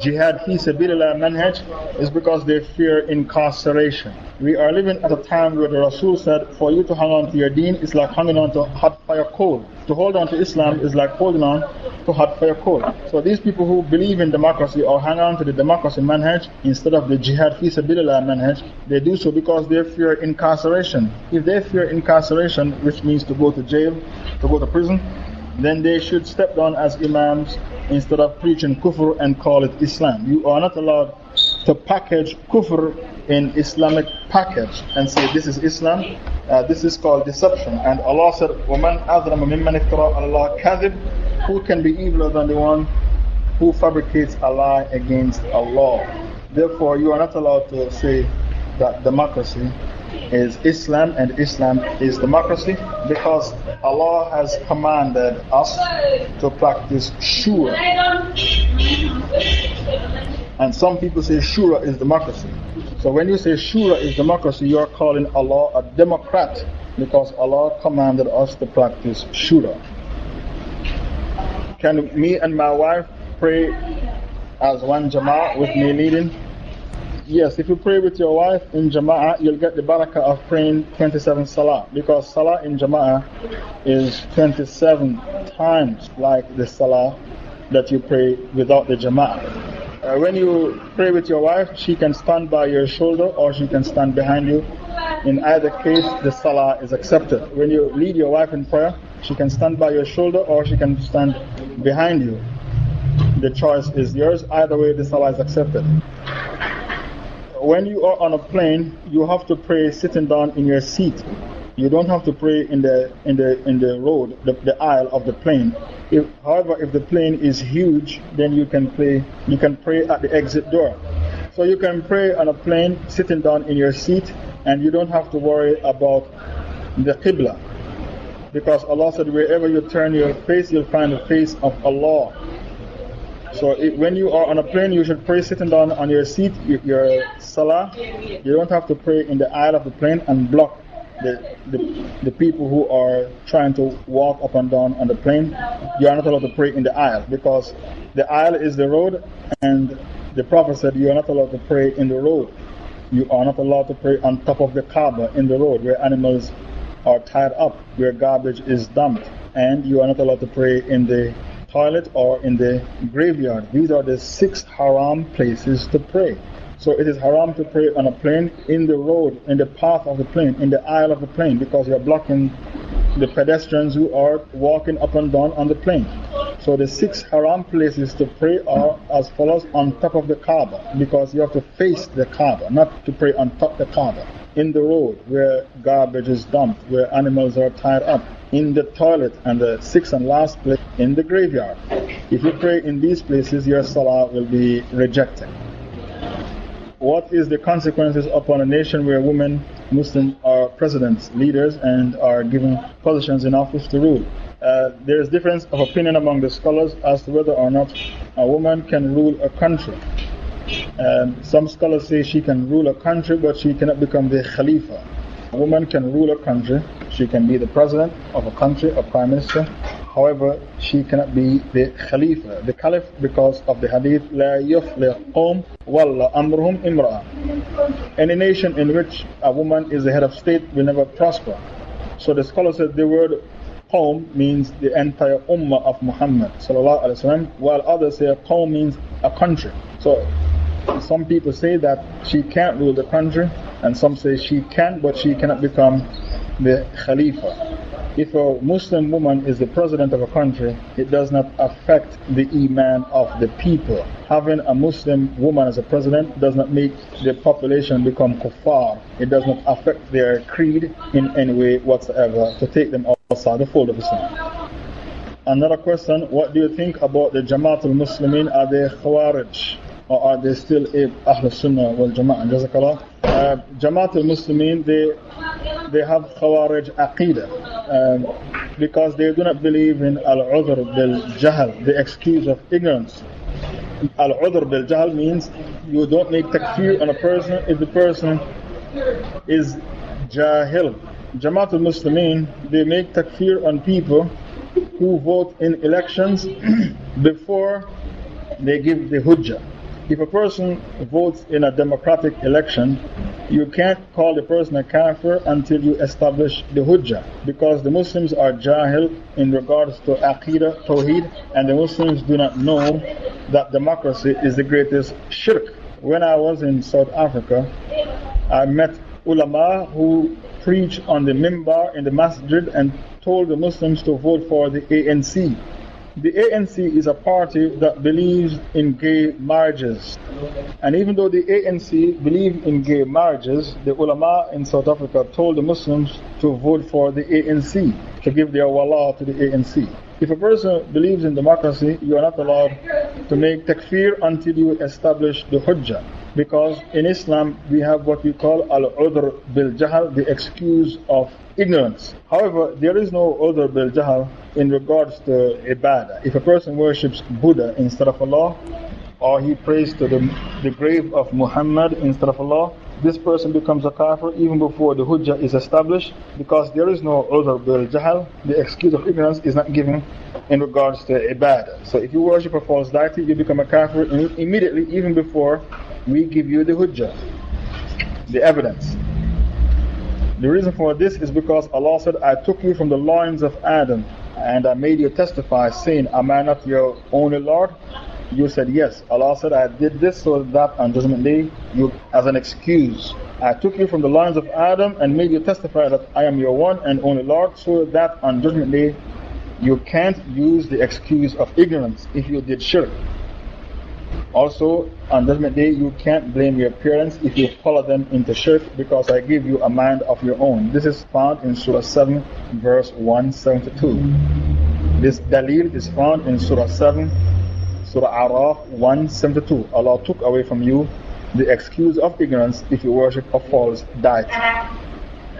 jihad fi sabilillah manhaj is because they fear incarceration. We are living at a time where the Rasul said, for you to hang on to your deen is like hanging on to hot fire coal. To hold on to Islam is like holding on to hot fire coal. So these people who believe in democracy or hang on to the democracy manhaj instead of the jihad fi sabilillah manhaj, they do so because they fear incarceration. If they fear incarceration, which means to go to jail, to go to prison, then they should step down as imams instead of preaching kufr and call it Islam. You are not allowed to package kufr in Islamic package and say this is Islam. Uh, this is called deception. And Allah said, وَمَنْ أَظْلَمَ مِمَّنِ افْتَرَى عَلَى اللَّهِ كَذِبٍ Who can be eviler than the one who fabricates a lie against Allah? Therefore, you are not allowed to say that democracy is Islam and Islam is democracy because Allah has commanded us to practice shura. And some people say shura is democracy. So when you say shura is democracy, you are calling Allah a democrat because Allah commanded us to practice shura. Can me and my wife pray as one jama'ah with me leading? Yes, if you pray with your wife in Jama'ah, you'll get the barakah of praying 27 Salah. Because Salah in Jama'ah is 27 times like the Salah that you pray without the Jama'ah. Uh, when you pray with your wife, she can stand by your shoulder or she can stand behind you. In either case, the Salah is accepted. When you lead your wife in prayer, she can stand by your shoulder or she can stand behind you. The choice is yours. Either way, the Salah is accepted when you are on a plane, you have to pray sitting down in your seat. You don't have to pray in the, in the, in the road, the, the aisle of the plane. If, however, if the plane is huge, then you can, pray, you can pray at the exit door. So you can pray on a plane sitting down in your seat, and you don't have to worry about the Qibla. Because Allah said, wherever you turn your face, you'll find the face of Allah. So it, when you are on a plane, you should pray sitting down on your seat, your, your salah. You don't have to pray in the aisle of the plane and block the, the, the people who are trying to walk up and down on the plane. You are not allowed to pray in the aisle because the aisle is the road, and the Prophet said you are not allowed to pray in the road. You are not allowed to pray on top of the Kaaba in the road where animals are tied up, where garbage is dumped. And you are not allowed to pray in the toilet or in the graveyard. These are the six haram places to pray. So it is haram to pray on a plane, in the road, in the path of the plane, in the aisle of the plane, because you are blocking the pedestrians who are walking up and down on the plane. So the six haram places to pray are as follows on top of the Kaaba, because you have to face the Kaaba, not to pray on top of the Kaaba. In the road where garbage is dumped, where animals are tied up, in the toilet, and the sixth and last place in the graveyard. If you pray in these places, your salah will be rejected. What is the consequences upon a nation where women, Muslims, are presidents, leaders, and are given positions in office to rule? Uh, there is difference of opinion among the scholars as to whether or not a woman can rule a country. Um, some scholars say she can rule a country, but she cannot become the Khalifa. A woman can rule a country, she can be the president of a country, a prime minister. However, she cannot be the Khalifa, the Caliph, because of the hadith, لا يفلح قوم ولا أمرهم امرأة. Any nation in which a woman is the head of state will never prosper. So the scholar said the word Qawm means the entire ummah of Muhammad while others say Qawm means a country. So some people say that she can't rule the country, and some say she can, but she cannot become the Khalifa. If a Muslim woman is the president of a country, it does not affect the Iman of the people. Having a Muslim woman as a president does not make the population become kuffar. It does not affect their creed in any way whatsoever to take them outside the fold of Islam. Another question What do you think about the Jamaat al Muslimin? Are they Khawarij? Or are they still Ahl Sunnah wal Jama'ah? Jazakallah. Uh, Jamaat al Muslimin, they, they have Khawarij Aqidah um, because they do not believe in Al Udhr bil the excuse of ignorance. Al Udhr bil means you don't make takfir on a person if the person is Jahil. Jamaat al Muslimin, they make takfir on people who vote in elections (clears throat) before they give the hujjah. If a person votes in a democratic election, you can't call the person a kafir until you establish the hujjah. Because the Muslims are jahil in regards to aqidah, tawheed, and the Muslims do not know that democracy is the greatest shirk. When I was in South Africa, I met ulama who preach on the mimbar in the masjid and told the Muslims to vote for the ANC. The ANC is a party that believes in gay marriages. And even though the ANC believe in gay marriages, the ulama in South Africa told the Muslims to vote for the ANC, to give their wala to the ANC. If a person believes in democracy, you are not allowed to make takfir until you establish the hujjah. Because in Islam, we have what we call al udr bil jahal, the excuse of ignorance. However, there is no udr bil jahal in regards to ibadah. If a person worships Buddha instead of Allah, or he prays to the, the grave of Muhammad instead of Allah, this person becomes a kafir even before the hujjah is established because there is no udhr bil jahal. The excuse of ignorance is not given in regards to ibadah. So if you worship a false deity, you become a kafir immediately even before we give you the hujjah, the evidence. The reason for this is because Allah said, I took you from the loins of Adam and I made you testify, saying, Am I not your only Lord? You said, Yes. Allah said, I did this so that on Judgment Day, you, as an excuse, I took you from the loins of Adam and made you testify that I am your one and only Lord, so that on Judgment Day, you can't use the excuse of ignorance if you did shirk. Also, on Judgment Day, you can't blame your parents if you follow them into shirk because I give you a mind of your own. This is found in Surah 7, verse 172. This dalil is found in Surah 7, Surah Araf 172. Allah took away from you the excuse of ignorance if you worship a false deity.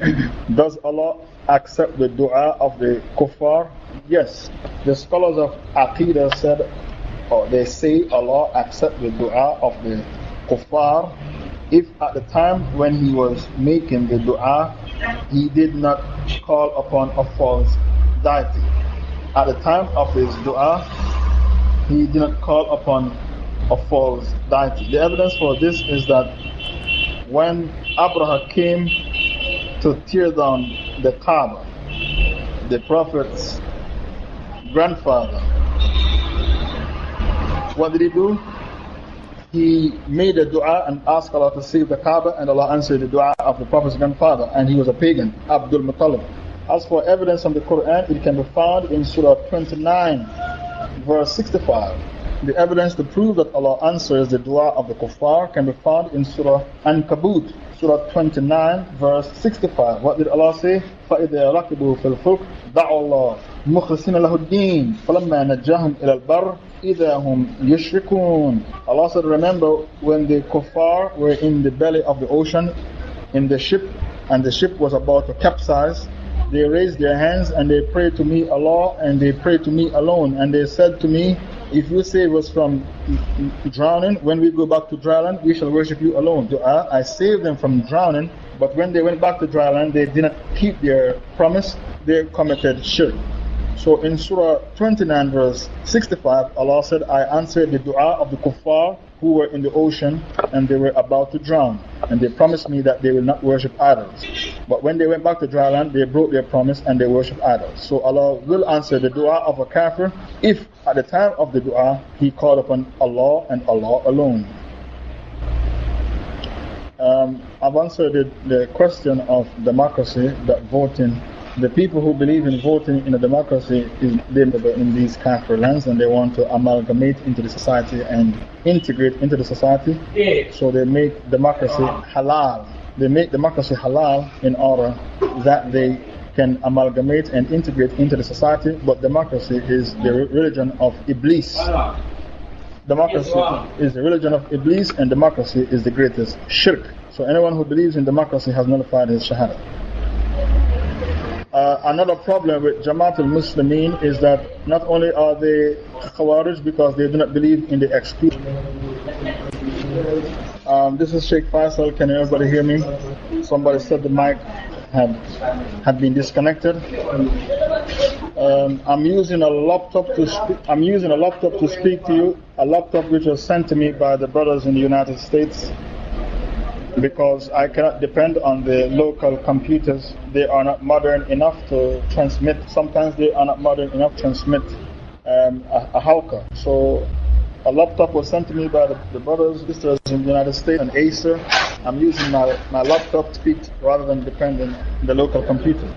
(coughs) Does Allah accept the dua of the kuffar? Yes. The scholars of Aqidah said or they say Allah accept the dua of the kuffar if at the time when he was making the dua he did not call upon a false deity. At the time of his dua he did not call upon a false deity. The evidence for this is that when Abraha came to tear down the Kaaba, the Prophet's grandfather what did he do? He made a dua and asked Allah to save the Kaaba, and Allah answered the dua of the Prophet's grandfather, and he was a pagan, Abdul Muttalib. As for evidence from the Quran, it can be found in Surah 29, verse 65. The evidence to prove that Allah answers the dua of the kuffar can be found in Surah Ankabut, Surah 29, verse 65. What did Allah say? فَإِذَا رَكِبُوا فِي الْفُلْكِ دَعُوا اللَّهِ مُخْلِصِينَ لَهُ الدِّينَ فَلَمَّا نَجَّاهُمْ إِلَى الْبَرِّ إِذَا هُمْ يُشْرِكُونَ Allah said, remember when the kuffar were in the belly of the ocean, in the ship, and the ship was about to capsize, they raised their hands and they prayed to me, Allah, and they prayed to me alone. And they said to me, If you save us from drowning, when we go back to dry land, we shall worship you alone. Dua, uh, I saved them from drowning, but when they went back to dry land, they did not keep their promise, they committed shirk. So in Surah 29, verse 65, Allah said, I answered the dua of the kuffar who were in the ocean and they were about to drown. And they promised me that they will not worship idols. But when they went back to dry land, they broke their promise and they worshiped idols. So Allah will answer the dua of a kafir if at the time of the dua he called upon Allah and Allah alone. Um, I've answered the, the question of democracy that voting the people who believe in voting in a democracy is in these Kafir lands and they want to amalgamate into the society and integrate into the society. So they make democracy halal. They make democracy halal in order that they can amalgamate and integrate into the society, but democracy is the religion of Iblis. Democracy is the religion of Iblis, and democracy is the greatest shirk. So anyone who believes in democracy has nullified his shahada. Uh, another problem with Jamaat al Muslimin is that not only are they Khawarij because they do not believe in the exclusion, Um, this is Sheikh Faisal. Can everybody hear me? Somebody said the mic had had been disconnected. Um, I'm using a laptop to. I'm using a laptop to speak to you. A laptop which was sent to me by the brothers in the United States because I cannot depend on the local computers. They are not modern enough to transmit. Sometimes they are not modern enough to transmit um, a, a. So a laptop was sent to me by the, the brothers, sisters in the United States, and Acer. I'm using my, my laptop to speak rather than depending on the local computer.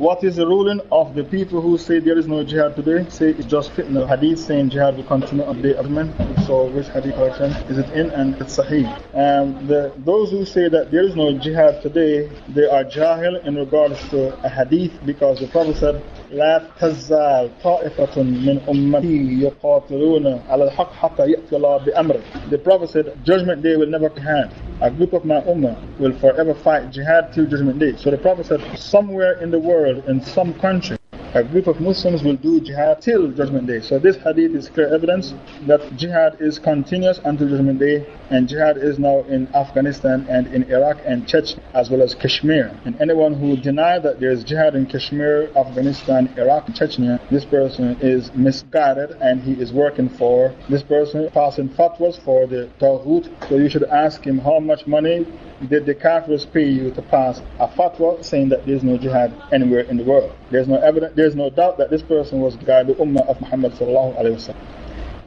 What is the ruling of the people who say there is no jihad today? Say it's just fitting the hadith saying jihad will continue on the day of judgment. So which hadith collection is it in? And it's sahih. And the, those who say that there is no jihad today, they are jahil in regards to a hadith because the Prophet said, لا تزال طائفة من أمتي يقاتلون على الحق حتى يأتي الله بأمره. The Prophet said, Judgment Day will never be had. A group of my ummah will forever fight jihad till Judgment Day. So the Prophet said, somewhere in the world, in some country, a group of Muslims will do jihad till Judgment Day. So this hadith is clear evidence that jihad is continuous until Judgment Day, and jihad is now in Afghanistan and in Iraq and Chechnya as well as Kashmir. And anyone who denies that there is jihad in Kashmir, Afghanistan, Iraq, Chechnya, this person is misguided and he is working for this person passing fatwas for the Taghut. So you should ask him how much money did the Kafirs pay you to pass a fatwa saying that there is no jihad anywhere in the world? There's no evidence, there's no doubt that this person was the guy, the Ummah of Muhammad.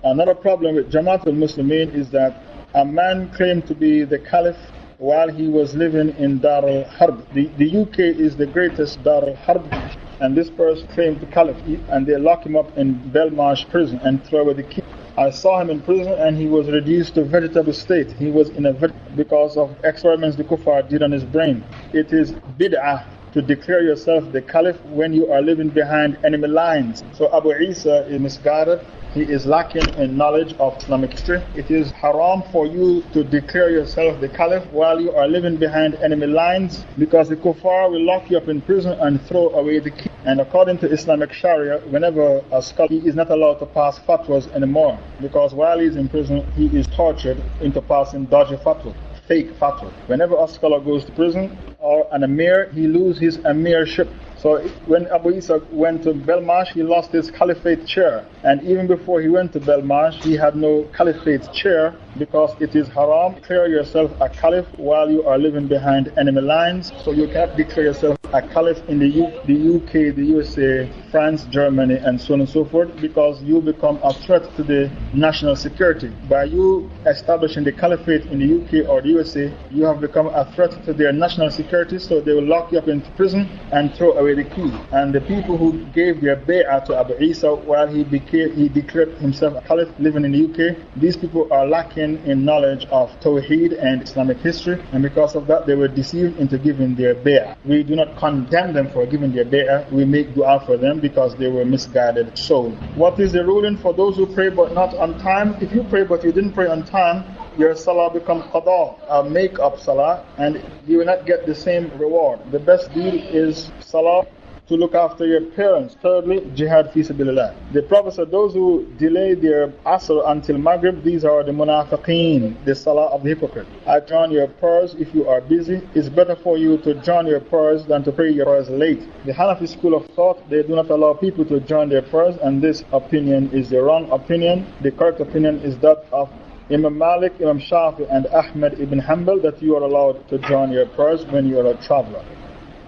Another problem with Jamaat al Muslimin is that a man claimed to be the Caliph while he was living in Dar al Harb. The, the UK is the greatest Dar al Harb, and this person claimed the Caliph, and they lock him up in Belmarsh prison and throw away the key. I saw him in prison and he was reduced to vegetable state. He was in a because of experiments the kuffar did on his brain. It is bid'ah to declare yourself the caliph when you are living behind enemy lines. So Abu Isa is misguided he is lacking in knowledge of Islamic history. It is haram for you to declare yourself the caliph while you are living behind enemy lines because the kuffar will lock you up in prison and throw away the key. And according to Islamic Sharia, whenever a scholar he is not allowed to pass fatwas anymore because while he is in prison, he is tortured into passing dodgy fatwa fake fatwa. Whenever a scholar goes to prison or an emir, he loses his emirship. So when Abu Isa went to Belmarsh, he lost his caliphate chair. And even before he went to Belmarsh, he had no caliphate chair because it is haram. Declare yourself a caliph while you are living behind enemy lines. So you can't declare yourself a caliph in the, U the UK, the USA, France, Germany, and so on and so forth because you become a threat to the national security. By you establishing the caliphate in the UK or the USA, you have become a threat to their national security, so they will lock you up into prison and throw away the key. And the people who gave their bay'ah to Abu Isa while he, became, he declared himself a caliph living in the UK, these people are lacking in knowledge of Tawheed and Islamic history, and because of that, they were deceived into giving their bay'ah. We do not condemn them for giving their bay'ah, we make dua for them because they were misguided souls. What is the ruling for those who pray but not on time? If you pray but you didn't pray on time, your salah become qada, a make up salah, and you will not get the same reward. The best deed is salah to look after your parents. Thirdly, jihad fi sabilillah. The Prophet said, Those who delay their asr until Maghrib, these are the munafiqeen, the salah of the hypocrite. I join your prayers if you are busy. It's better for you to join your prayers than to pray your prayers late. The Hanafi school of thought, they do not allow people to join their prayers, and this opinion is the wrong opinion. The correct opinion is that of Imam Malik, Imam Shafi, and Ahmed ibn Hanbal that you are allowed to join your prayers when you are a traveler.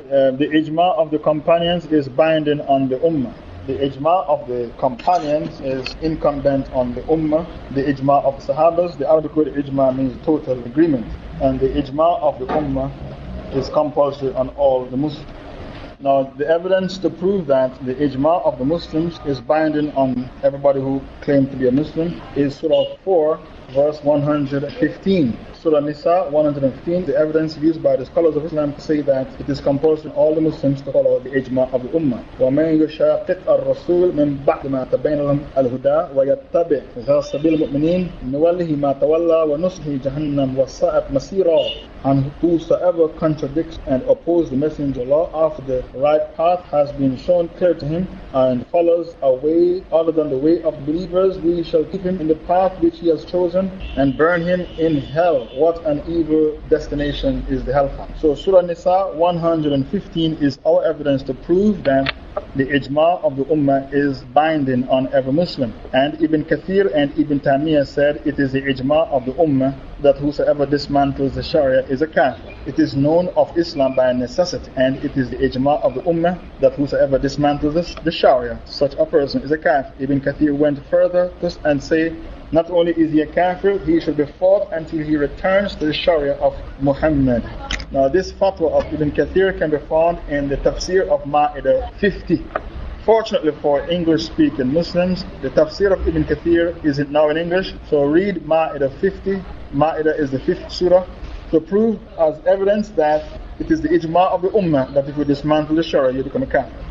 Uh, the ijma of the companions is binding on the ummah. The ijma of the companions is incumbent on the ummah. The ijma of the sahabas, the Arabic word ijma means total agreement. And the ijma of the ummah is compulsory on all the Muslims. Now, the evidence to prove that the ijma of the Muslims is binding on everybody who claims to be a Muslim is Surah 4, verse 115. Surah Nisa 115, the evidence used by the scholars of Islam to say that it is compulsory on all the Muslims to follow the ijma of the Ummah. وَمَنْ يُشَاقِقْ الرَّسُولِ مِنْ بَعْدِ مَا تَبَيْنَ لَهُمْ الْهُدَى وَيَتَّبِعْ غَيْرَ سَبِيلِ الْمُؤْمِنِينَ نُوَلِّهِ مَا تَوَلَّى وَنُصْلِهِ جَهَنَّمَ وَسَاءَتْ مَصِيرًا and whosoever contradicts and opposes the Messenger of Allah after the right path has been shown clear to him and follows a way other than the way of believers, we shall keep him in the path which he has chosen and burn him in hell. What an evil destination is the hellfire. So Surah Nisa 115 is our evidence to prove that the ijma of the ummah is binding on every Muslim. And Ibn Kathir and Ibn Taymiyyah said it is the ijma of the ummah that whosoever dismantles the Sharia is a kafir. It is known of Islam by necessity, and it is the ijma of the ummah that whosoever dismantles the Sharia, such a person is a kafir. Ibn Kathir went further and say, not only is he a kafir, he should be fought until he returns to the Sharia of Muhammad. Now, this fatwa of Ibn Kathir can be found in the tafsir of Ma'idah 50. Fortunately for English speaking Muslims, the tafsir of Ibn Kathir isn't now in English. So read Ma'idah 50. Ma'idah is the fifth surah to prove as evidence that it is the ijma of the ummah that if you dismantle the sharia, you become a kafir.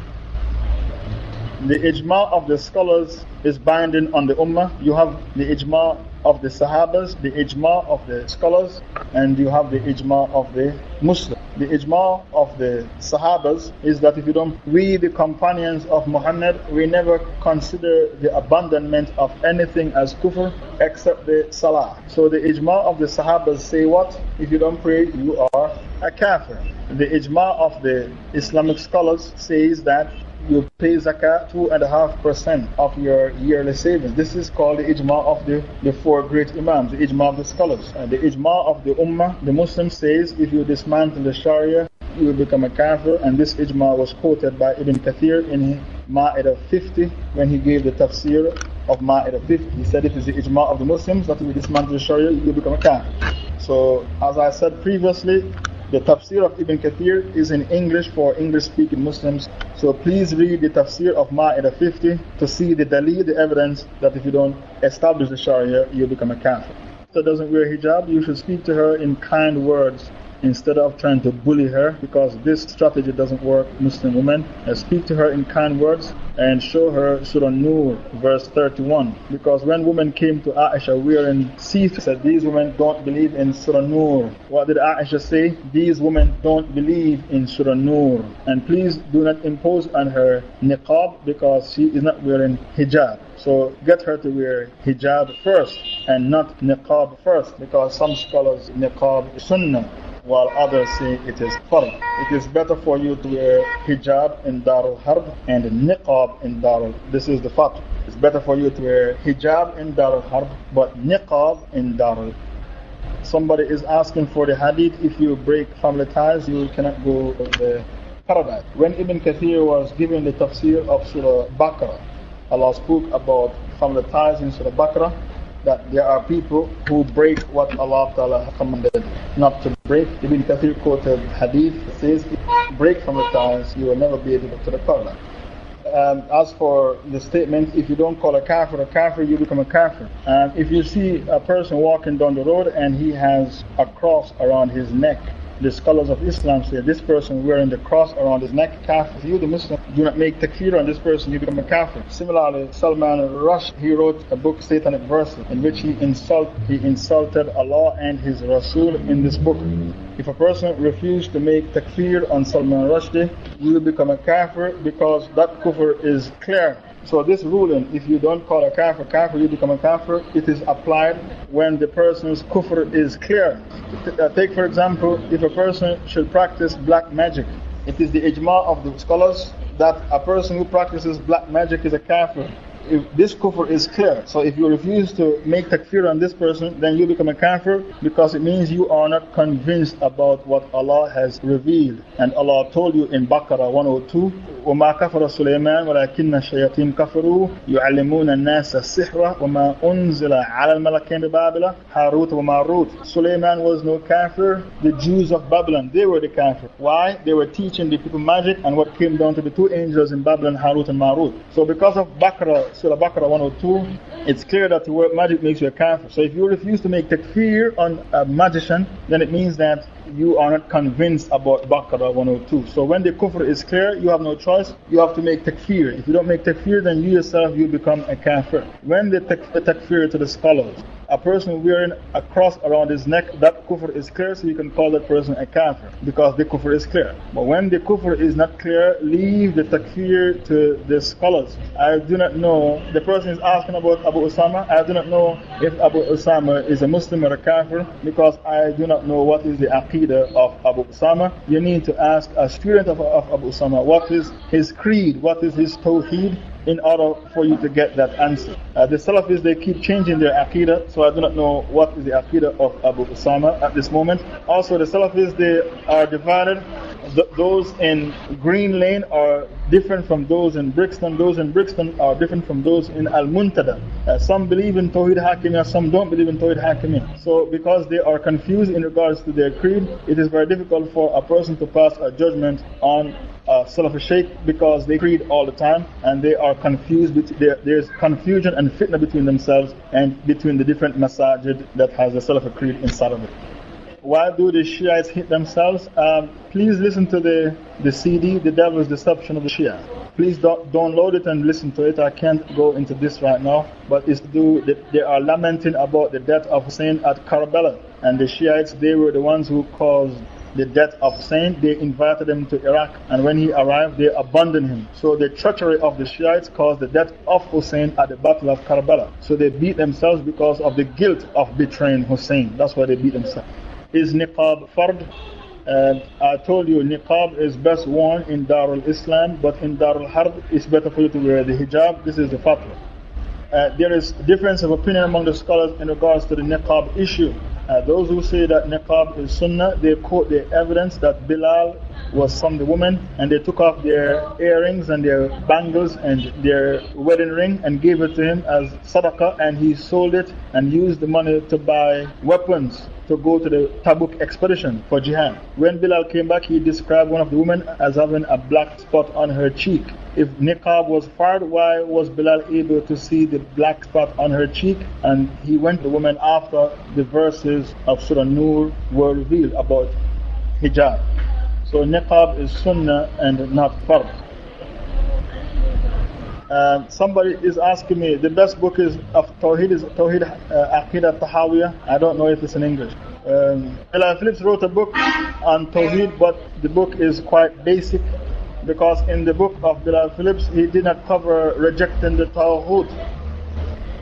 The ijma of the scholars is binding on the ummah. You have the ijma of the Sahabas, the ijma of the scholars, and you have the ijma of the Muslims. The ijma of the Sahabas is that if you don't we the companions of Muhammad, we never consider the abandonment of anything as kufr except the salah. So the ijma of the Sahabas say what? If you don't pray, you are a kafir. The ijma of the Islamic scholars says that you pay zakat 2.5% of your yearly savings. This is called the ijma of the, the four great imams, the ijma of the scholars. And the ijma of the ummah, the Muslim says if you dismantle the sharia, you will become a kafir. And this ijma was quoted by Ibn Kathir in Ma'idah 50 when he gave the tafsir of Ma'idah 50. He said it is the ijma of the Muslims that if you dismantle the sharia, you become a kafir. So, as I said previously, the tafsir of Ibn Kathir is in English for English speaking Muslims. So please read the tafsir of Ma'idah 50 to see the dalil, the evidence that if you don't establish the Sharia, you become a kafir. That doesn't wear hijab, you should speak to her in kind words instead of trying to bully her because this strategy doesn't work, Muslim women. Speak to her in kind words and show her Surah Nur, verse 31. Because when women came to Aisha wearing seeth, said, These women don't believe in Surah Nur. What did Aisha say? These women don't believe in Surah Nur. And please do not impose on her niqab because she is not wearing hijab. So get her to wear hijab first and not niqab first because some scholars niqab sunnah while others say it is fard. It is better for you to wear hijab in Darul Harb and niqab in Darul. This is the fatwa. It's better for you to wear hijab in Darul Harb but niqab in Darul. Somebody is asking for the hadith if you break family ties, you cannot go to the paradise. When Ibn Kathir was giving the tafsir of Surah Baqarah, Allah spoke about family ties in Surah Baqarah that there are people who break what Allah Ta'ala commanded not to break. Ibn Kathir quoted hadith says, break from the ties, you will never be able to the paradise. Um, as for the statement, if you don't call a kafir a kafir, you become a kafir. If you see a person walking down the road and he has a cross around his neck, the scholars of Islam say this person wearing the cross around his neck, kafir. You, the Muslim, do not make takfir on this person, you become a kafir. Similarly, Salman Rushdie, he wrote a book, Satanic Verses, in which he, insult, he insulted Allah and His Rasul in this book. If a person refused to make takfir on Salman Rushdie, you will become a kafir because that kufr is clear. So this ruling, if you don't call a kafir kafir, you become a kafir, it is applied when the person's kufr is clear. Uh, take for example, if a person should practice black magic, it is the ijma of the scholars that a person who practices black magic is a kafir if this kufr is clear. So if you refuse to make takfir on this person, then you become a kafir because it means you are not convinced about what Allah has revealed. And Allah told you in Baqarah 102, وَمَا كَفَرَ سُلَيْمَانَ وَلَكِنَّ الشَّيَاطِينَ كَفَرُوا يُعَلِّمُونَ النَّاسَ السِّحْرَ وَمَا أُنزِلَ عَلَى الْمَلَكَيْنِ بِبَابِلَ هَارُوتَ وَمَارُوتَ Suleiman was no kafir. The Jews of Babylon, they were the kafir. Why? They were teaching the people magic and what came down to the two angels in Babylon, Harut and Marut. So because of Baqarah Surah Baqarah 102, it's clear that the word magic makes you a kafir. So if you refuse to make takfir on a magician, then it means that you are not convinced about Baqarah 102. So when the kufr is clear, you have no choice. You have to make takfir. If you don't make takfir, then you yourself, you become a kafir. When the takfir to the scholars, a person wearing a cross around his neck, that kufr is clear, so you can call that person a kafir because the kufr is clear. But when the kufr is not clear, leave the takfir to the scholars. I do not know, the person is asking about Abu Osama. I do not know if Abu Osama is a Muslim or a kafir because I do not know what is the aqidah of Abu Osama. You need to ask a student of, of Abu Osama what is his creed, what is his tawheed, in order for you to get that answer. Uh, the Salafis, they keep changing their Aqidah, so I do not know what is the Aqidah of Abu Usama at this moment. Also, the Salafis, they are divided. Th those in Green Lane are different from those in Brixton. Those in Brixton are different from those in Al Muntada. Uh, some believe in Tawhid Hakimiyya, some don't believe in Tawhid Hakimiyya. So, because they are confused in regards to their creed, it is very difficult for a person to pass a judgment on uh, Salaf Sheikh because they creed all the time and they are confused. There's confusion and fitna between themselves and between the different masajid that has the Salaf creed inside of it. Why do the Shiites hit themselves? Um, please listen to the, the CD, The Devil's Deception of the Shia. Please do download it and listen to it. I can't go into this right now, but it's do, they are lamenting about the death of Hussein at Karbala. And the Shiites, they were the ones who caused the death of Hussein, they invited him to Iraq, and when he arrived, they abandoned him. So the treachery of the Shiites caused the death of Hussein at the Battle of Karbala. So they beat themselves because of the guilt of betraying Hussein. That's why they beat themselves. Is niqab fard? And I told you, niqab is best worn in Darul Islam, but in Darul Harb, it's better for you to wear the hijab. This is the fatwa. Uh, there is difference of opinion among the scholars in regards to the niqab issue. Uh, those who say that niqab is sunnah, they quote the evidence that Bilal was from the women and they took off their earrings and their bangles and their wedding ring and gave it to him as sadaqah and he sold it and used the money to buy weapons to go to the Tabuk expedition for jihad. When Bilal came back, he described one of the women as having a black spot on her cheek. If niqab was fard, why was Bilal able to see the black spot on her cheek? And he went to the woman after the verses of Surah Nur were revealed about hijab. So niqab is sunnah and not fard. Uh, somebody is asking me, the best book is of Tawheed is uh, Aqidah Tahawiyah. I don't know if it's in English. Um, Phillips wrote a book on Tawheed, but the book is quite basic because in the book of Bilal Phillips, he did not cover rejecting the Taghut.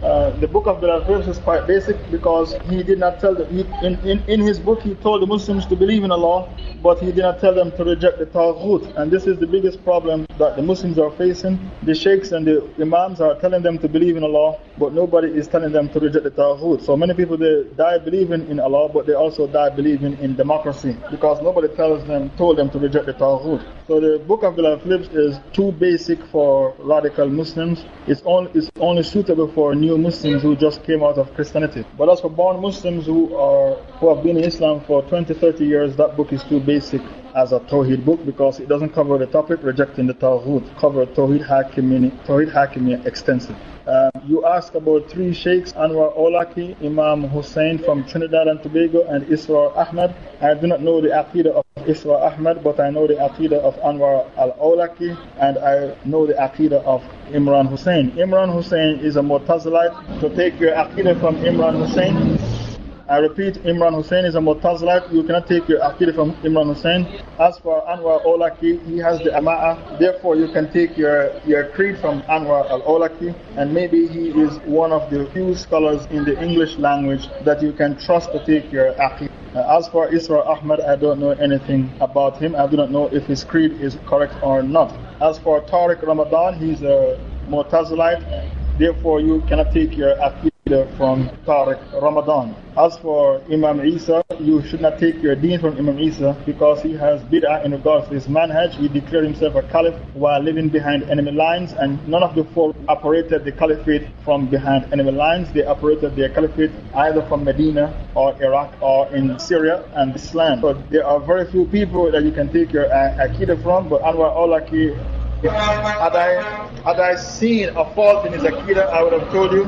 Uh, the book of the Phillips is quite basic because he did not tell them, he, in, in, in his book, he told the Muslims to believe in Allah, but he did not tell them to reject the Taghut. And this is the biggest problem that the Muslims are facing. The sheikhs and the imams are telling them to believe in Allah, but nobody is telling them to reject the Taghut. So many people they die believing in Allah, but they also die believing in democracy because nobody tells them, told them to reject the Taghut. So the book of Bilal Phillips is too basic for radical Muslims. It's only, it's only suitable for new Muslims who just came out of Christianity. But as for born Muslims who, are, who have been in Islam for 20, 30 years, that book is too basic as a Tawheed book because it doesn't cover the topic rejecting the Tawhid, cover Tawheed Hakimi, Tawheed Hakimi extensive. Um, you ask about three sheikhs, Anwar Awlaki, Imran Hussein from Trinidad and Tobago, and Israr Ahmad. I do not know the Aqidah of Israr Ahmad, but I know the Aqidah of Anwar al Awlaki, and I know the Aqidah of Imran Hussein. Imran Hussein is a Mu'tazilite. To take your Aqidah from Imran Hussein, I repeat, Imran Hussein is a Mu'tazilite. You cannot take your Aqidah from Imran Hussein. As for Anwar al-Awlaki, he has the Ama'a. Therefore, you can take your, your creed from Anwar al Awlaki. And maybe he is one of the few scholars in the English language that you can trust to take your Aqidah. Uh, as for Israr Ahmad, I don't know anything about him. I do not know if his creed is correct or not. As for Tariq Ramadan, he's a Mu'tazilite. Therefore, you cannot take your Aqidah from Tariq Ramadan. As for Imam Isa, you should not take your deen from Imam Isa because he has bid'ah in regards to his manhaj. He declared himself a caliph while living behind enemy lines, and none of the four operated the caliphate from behind enemy lines. They operated their caliphate either from Medina or Iraq or in Syria and Islam. So there are very few people that you can take your Aqidah from, but Anwar al-Awlaki, had I, had I seen a fault in his Aqidah, I would have told you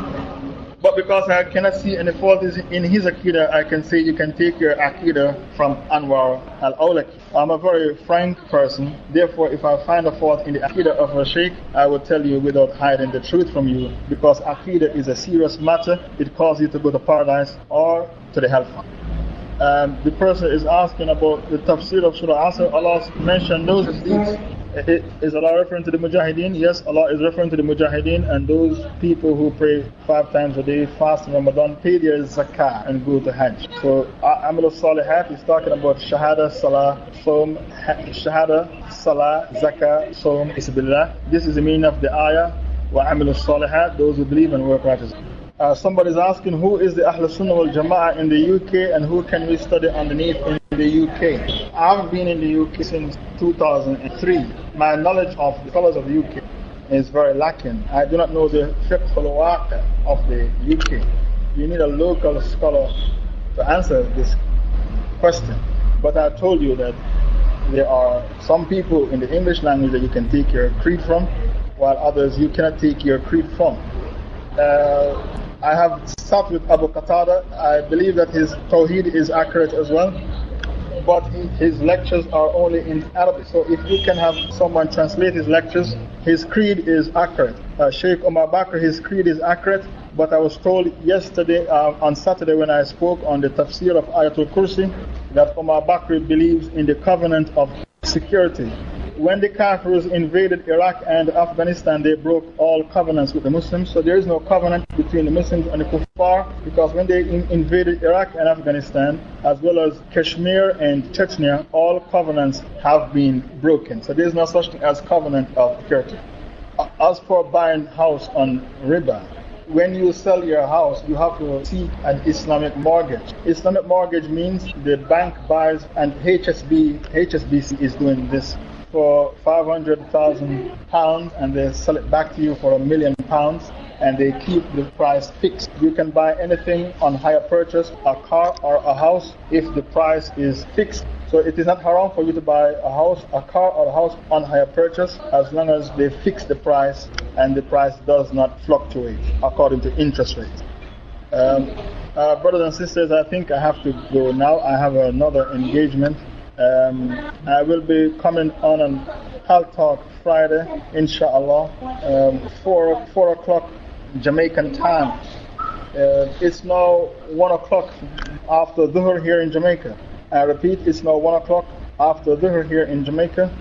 But because I cannot see any fault in his Akida, I can say you can take your Akida from Anwar al Awlaki. I'm a very frank person, therefore, if I find a fault in the Akida of a Sheikh, I will tell you without hiding the truth from you because Akida is a serious matter. It causes you to go to paradise or to the hellfire. Um, the person is asking about the tafsir of Surah Asr. Allah mentioned those deeds is Allah referring to the Mujahideen? Yes, Allah is referring to the Mujahideen and those people who pray five times a day, fast in Ramadan, pay their zakah and go to Hajj. So, Amal Salihat is talking about Shahada, Salah, Sawm, Shahada, Salah, Zakah, Sawm, Isbillah. This is the meaning of the ayah. Wa Amal Salihat, those who believe and work righteously. Uh, is asking who is the Ahl Sunnah wal Jama'ah in the UK and who can we study underneath in the UK. I've been in the UK since 2003. My knowledge of the scholars of the UK is very lacking. I do not know the fiqh of the UK. You need a local scholar to answer this question. But I told you that there are some people in the English language that you can take your creed from, while others you cannot take your creed from. Uh, I have sat with Abu Qatada. I believe that his Tawheed is accurate as well. But his lectures are only in Arabic. So if you can have someone translate his lectures, his creed is accurate. Uh, Sheikh Omar Bakr, his creed is accurate. But I was told yesterday, uh, on Saturday, when I spoke on the tafsir of Ayatul Kursi, that Omar Bakr believes in the covenant of security when the Kafirs invaded Iraq and Afghanistan, they broke all covenants with the Muslims. So there is no covenant between the Muslims and the Kuffar because when they in invaded Iraq and Afghanistan, as well as Kashmir and Chechnya, all covenants have been broken. So there is no such thing as covenant of security. As for buying house on riba, when you sell your house, you have to seek an Islamic mortgage. Islamic mortgage means the bank buys, and HSB, HSBC is doing this for 500,000 pounds and they sell it back to you for a million pounds and they keep the price fixed. You can buy anything on hire purchase, a car or a house, if the price is fixed. So it is not haram for you to buy a house, a car or a house on hire purchase as long as they fix the price and the price does not fluctuate according to interest rates. Um, uh, brothers and sisters, I think I have to go now. I have another engagement. Um, I will be coming on on Paltalk Friday, inshallah, um, 4, 4 o'clock Jamaican time. Uh, it's now 1 o'clock after Dhuhr here in Jamaica. I repeat, it's now 1 o'clock after Dhuhr here in Jamaica.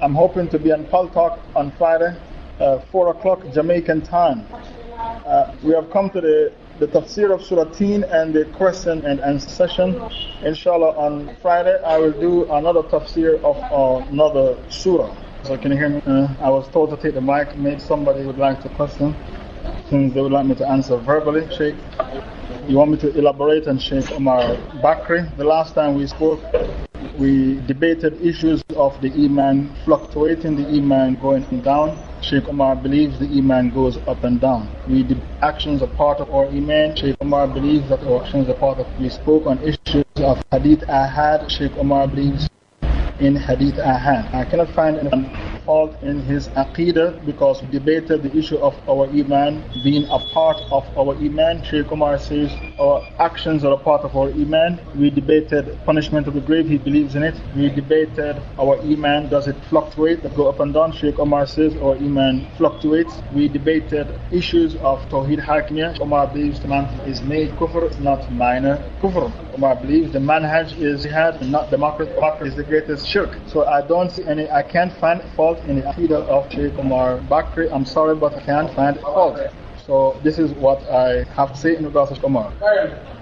I'm hoping to be on Paltalk on Friday, uh, 4 o'clock Jamaican time. Uh, we have come to the the tafsir of Surah Tin and the question and answer session. Inshallah, on Friday, I will do another tafsir of another surah. So, can you hear me? Uh, I was told to take the mic. Maybe somebody would like to question, since they would like me to answer verbally. Sheikh, you want me to elaborate on Sheikh Omar Bakri? The last time we spoke, we debated issues of the Iman fluctuating, the Iman going down. Sheikh Omar believes the Iman goes up and down. We the actions are part of our Iman. Sheikh Omar believes that our actions are part of. We spoke on issues of Hadith Ahad. Sheikh Omar believes in Hadith Ahad. I cannot find any fault in his Aqidah because we debated the issue of our Iman being a part of our Iman. Shaykh Umar says our actions are a part of our Iman. We debated punishment of the grave, he believes in it. We debated our Iman, does it fluctuate, go up and down? Shaykh Umar says our Iman fluctuates. We debated issues of Tawheed Hakimiyah. Umar believes the man is made kufr, not minor kufr. Umar believes the manhaj is jihad, not democracy. is the greatest shirk. So I don't see any, I can't find fault in the Aqidah of Sheikh Umar Bakri. I'm sorry, but I can't find fault. So this is what I have to say in regards to Umar.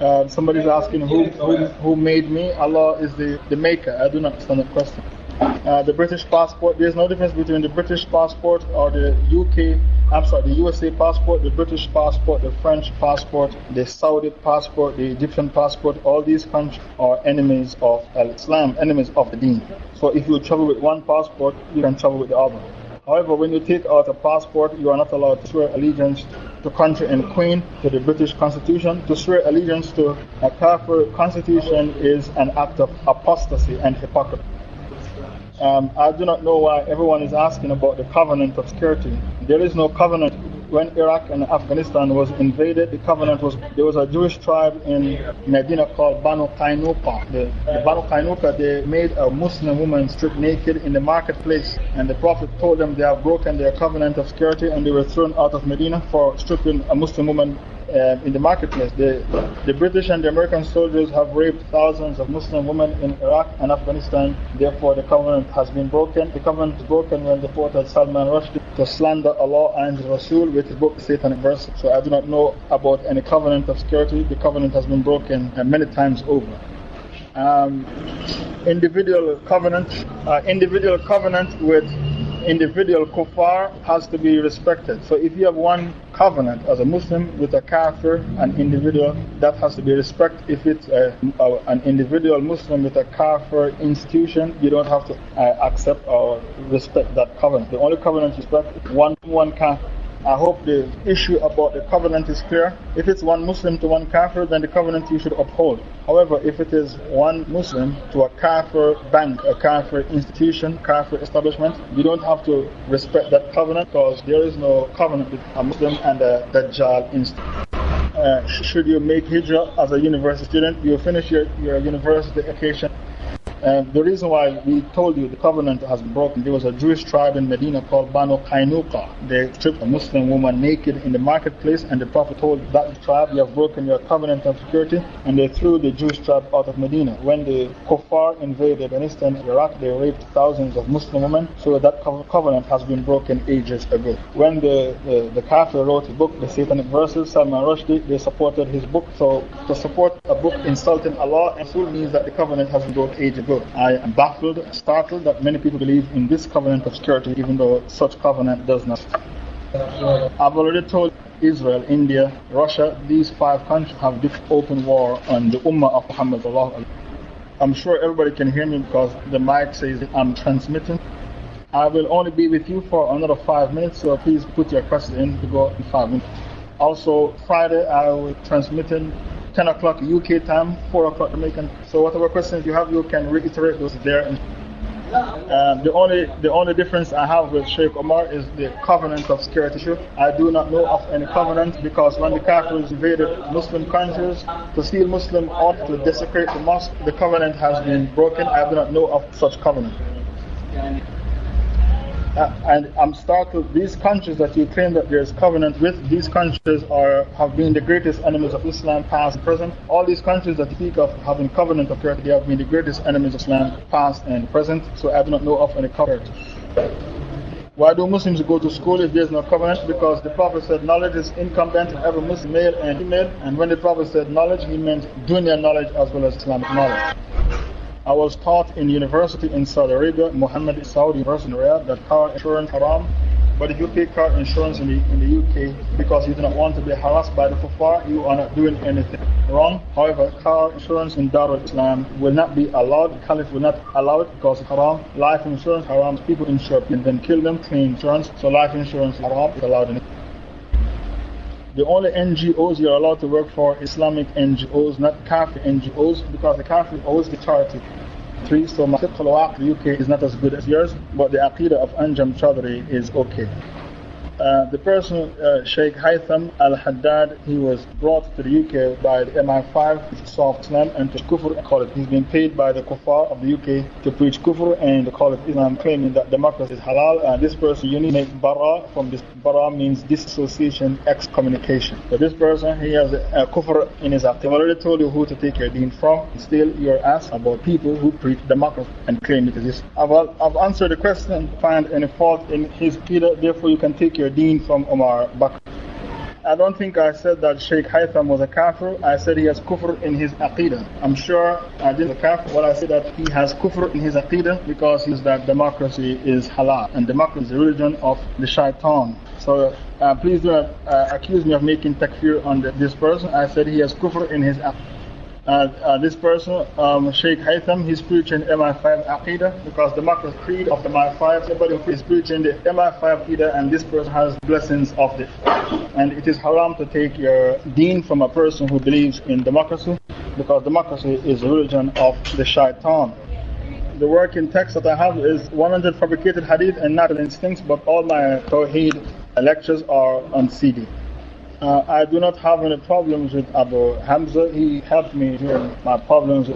Uh, somebody's asking who, who, who made me? Allah is the, the maker. I do not understand the question. Uh, the British passport, there's no difference between the British passport or the UK, I'm sorry, the USA passport, the British passport, the French passport, the Saudi passport, the Egyptian passport. All these countries are enemies of Islam, enemies of the deen. So if you travel with one passport, you can travel with the other. However, when you take out a passport, you are not allowed to swear allegiance to country and queen, to the British Constitution. To swear allegiance to a Kafir constitution is an act of apostasy and hypocrisy. Um, I do not know why everyone is asking about the covenant of security. There is no covenant when Iraq and Afghanistan was invaded, the covenant was there was a Jewish tribe in Medina called Banu Qainuqa. The, the Banu Qainuqa they made a Muslim woman strip naked in the marketplace, and the Prophet told them they have broken their covenant of security and they were thrown out of Medina for stripping a Muslim woman uh, in the marketplace. The, the British and the American soldiers have raped thousands of Muslim women in Iraq and Afghanistan. Therefore, the covenant has been broken. The covenant is broken when the Prophet Salman Rushdie to slander Allah and Rasul with his book Satanic Verse. So I do not know about any covenant of security. The covenant has been broken uh, many times over. Um, individual covenant, uh, individual covenant with individual kuffar has to be respected. So if you have one covenant as a Muslim with a kafir, an individual, that has to be respected. If it's a, a, an individual Muslim with a kafir institution, you don't have to uh, accept or respect that covenant. The only covenant you respect one one kafir I hope the issue about the covenant is clear. If it's one Muslim to one Kafir, then the covenant you should uphold. However, if it is one Muslim to a Kafir bank, a Kafir institution, Kafir establishment, you don't have to respect that covenant because there is no covenant between a Muslim and a Dajjal institution. Uh, should you make hijrah as a university student, you finish your, your university education and the reason why we told you the covenant has been broken, there was a Jewish tribe in Medina called Banu Qainuqa. They stripped a Muslim woman naked in the marketplace, and the Prophet told that tribe, You have broken your covenant of security, and they threw the Jewish tribe out of Medina. When the Kuffar invaded Afghanistan, Iraq, they raped thousands of Muslim women, so that covenant has been broken ages ago. When the, the, the Kafir wrote a book, the Satanic Verses, Salman Rushdie, they supported his book. So to support a book insulting Allah and Rasul means that the covenant has been broken ages ago. I am baffled, startled that many people believe in this covenant of security, even though such covenant does not. I've already told Israel, India, Russia, these five countries have this open war on the Ummah of Muhammad. I'm sure everybody can hear me because the mic says I'm transmitting. I will only be with you for another five minutes, so please put your question in to go in five minutes. Also, Friday I will be transmitting 10 o'clock UK time, 4 o'clock Jamaican. So whatever questions you have, you can reiterate those there. Uh, the only the only difference I have with Sheikh Omar is the covenant of security issue. I do not know of any covenant because when the Kafirs invaded Muslim countries to steal Muslim or to desecrate the mosque, the covenant has been broken. I do not know of such covenant. Uh, and I'm startled, these countries that you claim that there's covenant with, these countries are, have been the greatest enemies of Islam past and present. All these countries that speak of having covenant of they have been the greatest enemies of Islam past and present, so I do not know of any covenant. Why do Muslims go to school if there's no covenant? Because the Prophet said knowledge is incumbent in every Muslim, male and female. And when the Prophet said knowledge, he meant dunya knowledge as well as Islamic knowledge. I was taught in university in Saudi Arabia, Muhammad Saudi University in Riyadh, that car insurance haram. But if you pay car insurance in the, in the UK because you do not want to be harassed by the kuffar, you are not doing anything wrong. However, car insurance in Darul Islam will not be allowed. The Caliph will not allow it because it's haram. Life insurance haram. People insure and then kill them, claim insurance. So life insurance haram is allowed in. The only NGOs you're allowed to work for Islamic NGOs, not Kafir NGOs, because the Kafir owes the charity. Three, so Fiqh the UK is not as good as yours, but the Aqidah of Anjem Choudary is okay. Uh, the person, uh, Sheikh Haytham Al Haddad, he was brought to the UK by the MI5 soft Islam and to Kufr College. He's been paid by the Kufar of the UK to preach Kufr and the College Islam, claiming that democracy is halal. And this person, you need to make bara from this. Bara means disassociation, excommunication. So this person, he has a, a Kufr in his act. I've already told you who to take your deen from. Still, you're asked about people who preach democracy and claim it is. I've, I've answered the question find any fault in his Peter. Therefore, you can take your deen from Omar Bakr. I don't think I said that Sheikh Haytham was a kafir. I said he has kufr in his aqidah. I'm sure I didn't kafir. Well, I said that he has kufr in his aqidah because he's that democracy is halal and democracy is the religion of the shaitan. So uh, please do not uh, accuse me of making takfir on the, this person. I said he has kufr in his aqidah. Uh, this person, um, Sheikh Haytham, he's preaching MI5 Aqidah because the Marcus Creed of the MI5, somebody who is preaching the MI5 Aqidah and this person has blessings of it. And it is haram to take your deen from a person who believes in democracy because democracy is the religion of the shaitan. The working text that I have is 100 fabricated hadith and not instincts, but all my tawheed lectures are on CD. Uh, I do not have any problems with Abu Hamza. He helped me during my problems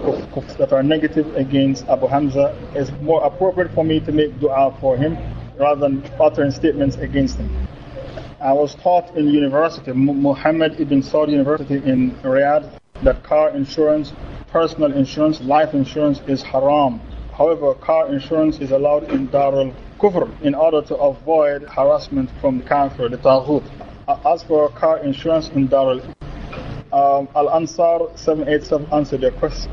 that are negative against Abu Hamza. It's more appropriate for me to make dua for him rather than uttering statements against him. I was taught in university, Muhammad ibn Saud University in Riyadh, that car insurance, personal insurance, life insurance is haram. However, car insurance is allowed in Darul Kufr in order to avoid harassment from the kafir, the Taghut. Uh, as for car insurance in Darul, um, Al Ansar 787 answered your question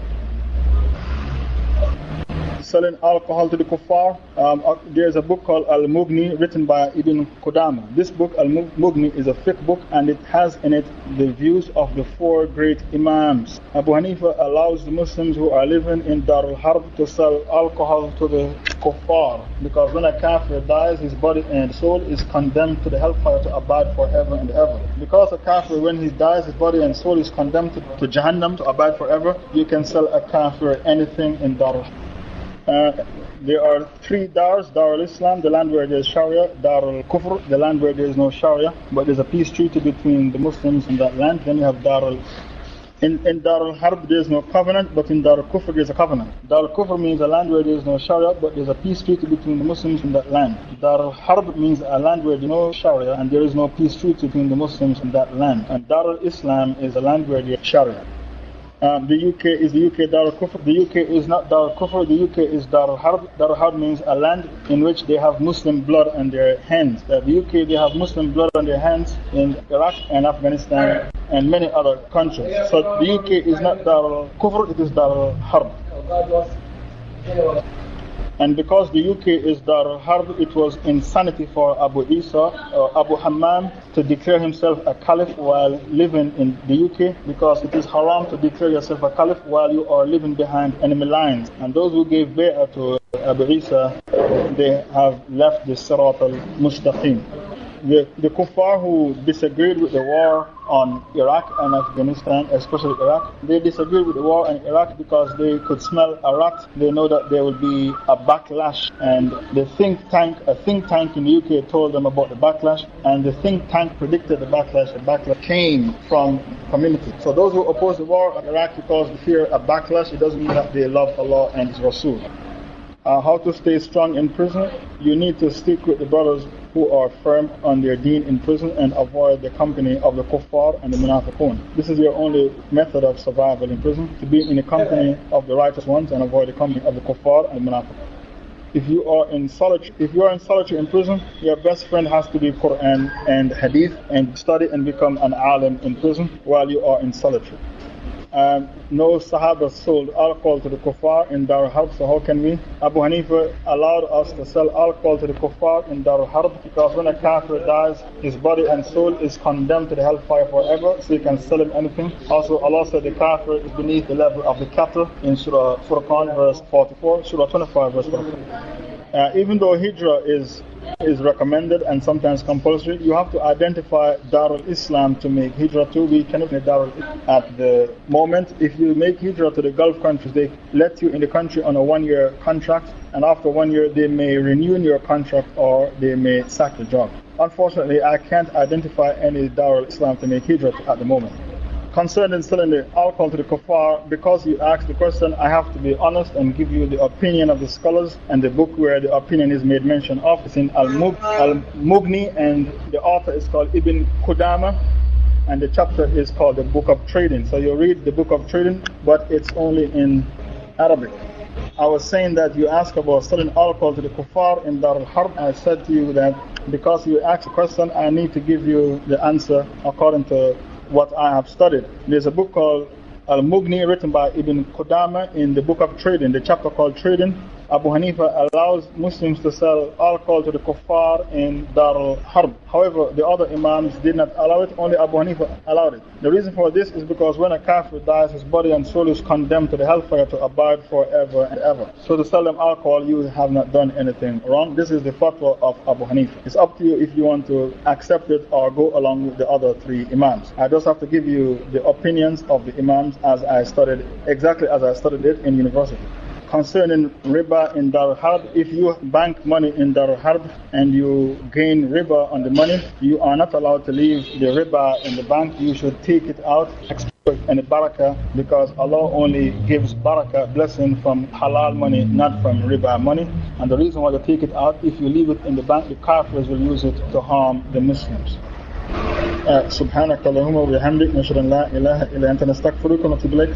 selling alcohol to the kuffar. Um, uh, there's a book called Al Mughni written by Ibn Qudama. This book, Al Mughni, is a fiqh book and it has in it the views of the four great Imams. Abu Hanifa allows the Muslims who are living in Dar al Harb to sell alcohol to the kuffar because when a kafir dies, his body and soul is condemned to the hellfire to abide forever and ever. Because a kafir, when he dies, his body and soul is condemned to, to Jahannam to abide forever, you can sell a kafir anything in Dar al uh, there are three Dars Dar al Islam, the land where there is Sharia, Dar al Kufr, the land where there is no Sharia, but there's a peace treaty between the Muslims in that land. Then you have Dar al in, in Dar al Harb there is no covenant, but in Dar al Kufr there is a covenant. Dar al Kufr means a land where there is no Sharia, but there's a peace treaty between the Muslims in that land. Dar al Harb means a land where there is no Sharia and there is no peace treaty between the Muslims in that land. And Dar al Islam is a land where there is Sharia. Um, the UK is the UK Dar Kufr. The UK is not Dar Kufr, the UK is Dar Harb. Dar Harb means a land in which they have Muslim blood on their hands. The UK, they have Muslim blood on their hands in Iraq and Afghanistan and many other countries. So the UK is not Dar Kufr, it is Dar Harb. And because the UK is Dar al-harb, it was insanity for Abu Isa, uh, Abu Hammam, to declare himself a caliph while living in the UK because it is haram to declare yourself a caliph while you are living behind enemy lines. And those who gave bay'ah to Abu Isa, they have left the Sirat al Mustaqim the, the kuffar who disagreed with the war on Iraq and Afghanistan, especially Iraq, they disagreed with the war in Iraq because they could smell a rat. They know that there will be a backlash, and the think tank, a think tank in the UK, told them about the backlash, and the think tank predicted the backlash. The backlash came from community. So those who oppose the war in Iraq because they fear a backlash, it doesn't mean that they love Allah and His Rasul. Uh, how to stay strong in prison? You need to stick with the brothers who are firm on their deen in prison and avoid the company of the kuffar and the munafiqun. This is your only method of survival in prison, to be in the company of the righteous ones and avoid the company of the kuffar and munafiqun. If you are in solitary, if you are in solitude in prison, your best friend has to be Quran and Hadith and study and become an alim in prison while you are in solitude and no Sahaba sold alcohol to the kuffar in Dar Harb, so how can we? Abu Hanifa allowed us to sell alcohol to the kuffar in Dar Harb because when a kafir dies, his body and soul is condemned to the hellfire forever, so you can sell him anything. Also, Allah said the kafir is beneath the level of the cattle in Surah Furqan, verse 44, Surah 25, verse 44. Uh, even though Hijrah is is recommended and sometimes compulsory. You have to identify Darul Islam to make Hijrah to. We cannot make Darul at the moment. If you make Hijrah to the Gulf countries, they let you in the country on a one year contract, and after one year, they may renew your contract or they may sack the job. Unfortunately, I can't identify any Darul Islam to make Hijrah at the moment concerning selling the alcohol to the kuffar, because you asked the question, I have to be honest and give you the opinion of the scholars and the book where the opinion is made mention of. It's in Al Mughni, and the author is called Ibn Qudama, and the chapter is called the Book of Trading. So you read the Book of Trading, but it's only in Arabic. I was saying that you asked about selling alcohol to the kuffar in Dar al Harb. I said to you that because you asked a question, I need to give you the answer according to what I have studied. There's a book called Al Mughni written by Ibn Qudama in the book of trading, the chapter called Trading. Abu Hanifa allows Muslims to sell alcohol to the kuffar in Dar al Harb. However, the other Imams did not allow it, only Abu Hanifa allowed it. The reason for this is because when a kafir dies, his body and soul is condemned to the hellfire to abide forever and ever. So to sell them alcohol, you have not done anything wrong. This is the fatwa of Abu Hanifa. It's up to you if you want to accept it or go along with the other three Imams. I just have to give you the opinions of the Imams as I studied, exactly as I studied it in university concerning riba in Dar Harb, if you bank money in Dar Harb and you gain riba on the money, you are not allowed to leave the riba in the bank. You should take it out and barakah because Allah only gives barakah blessing from halal money, not from riba money. And the reason why they take it out, if you leave it in the bank, the kafirs will use it to harm the Muslims. سبحانك اللهم وبحمدك نشهد ان لا اله الا انت نستغفرك ونتوب اليك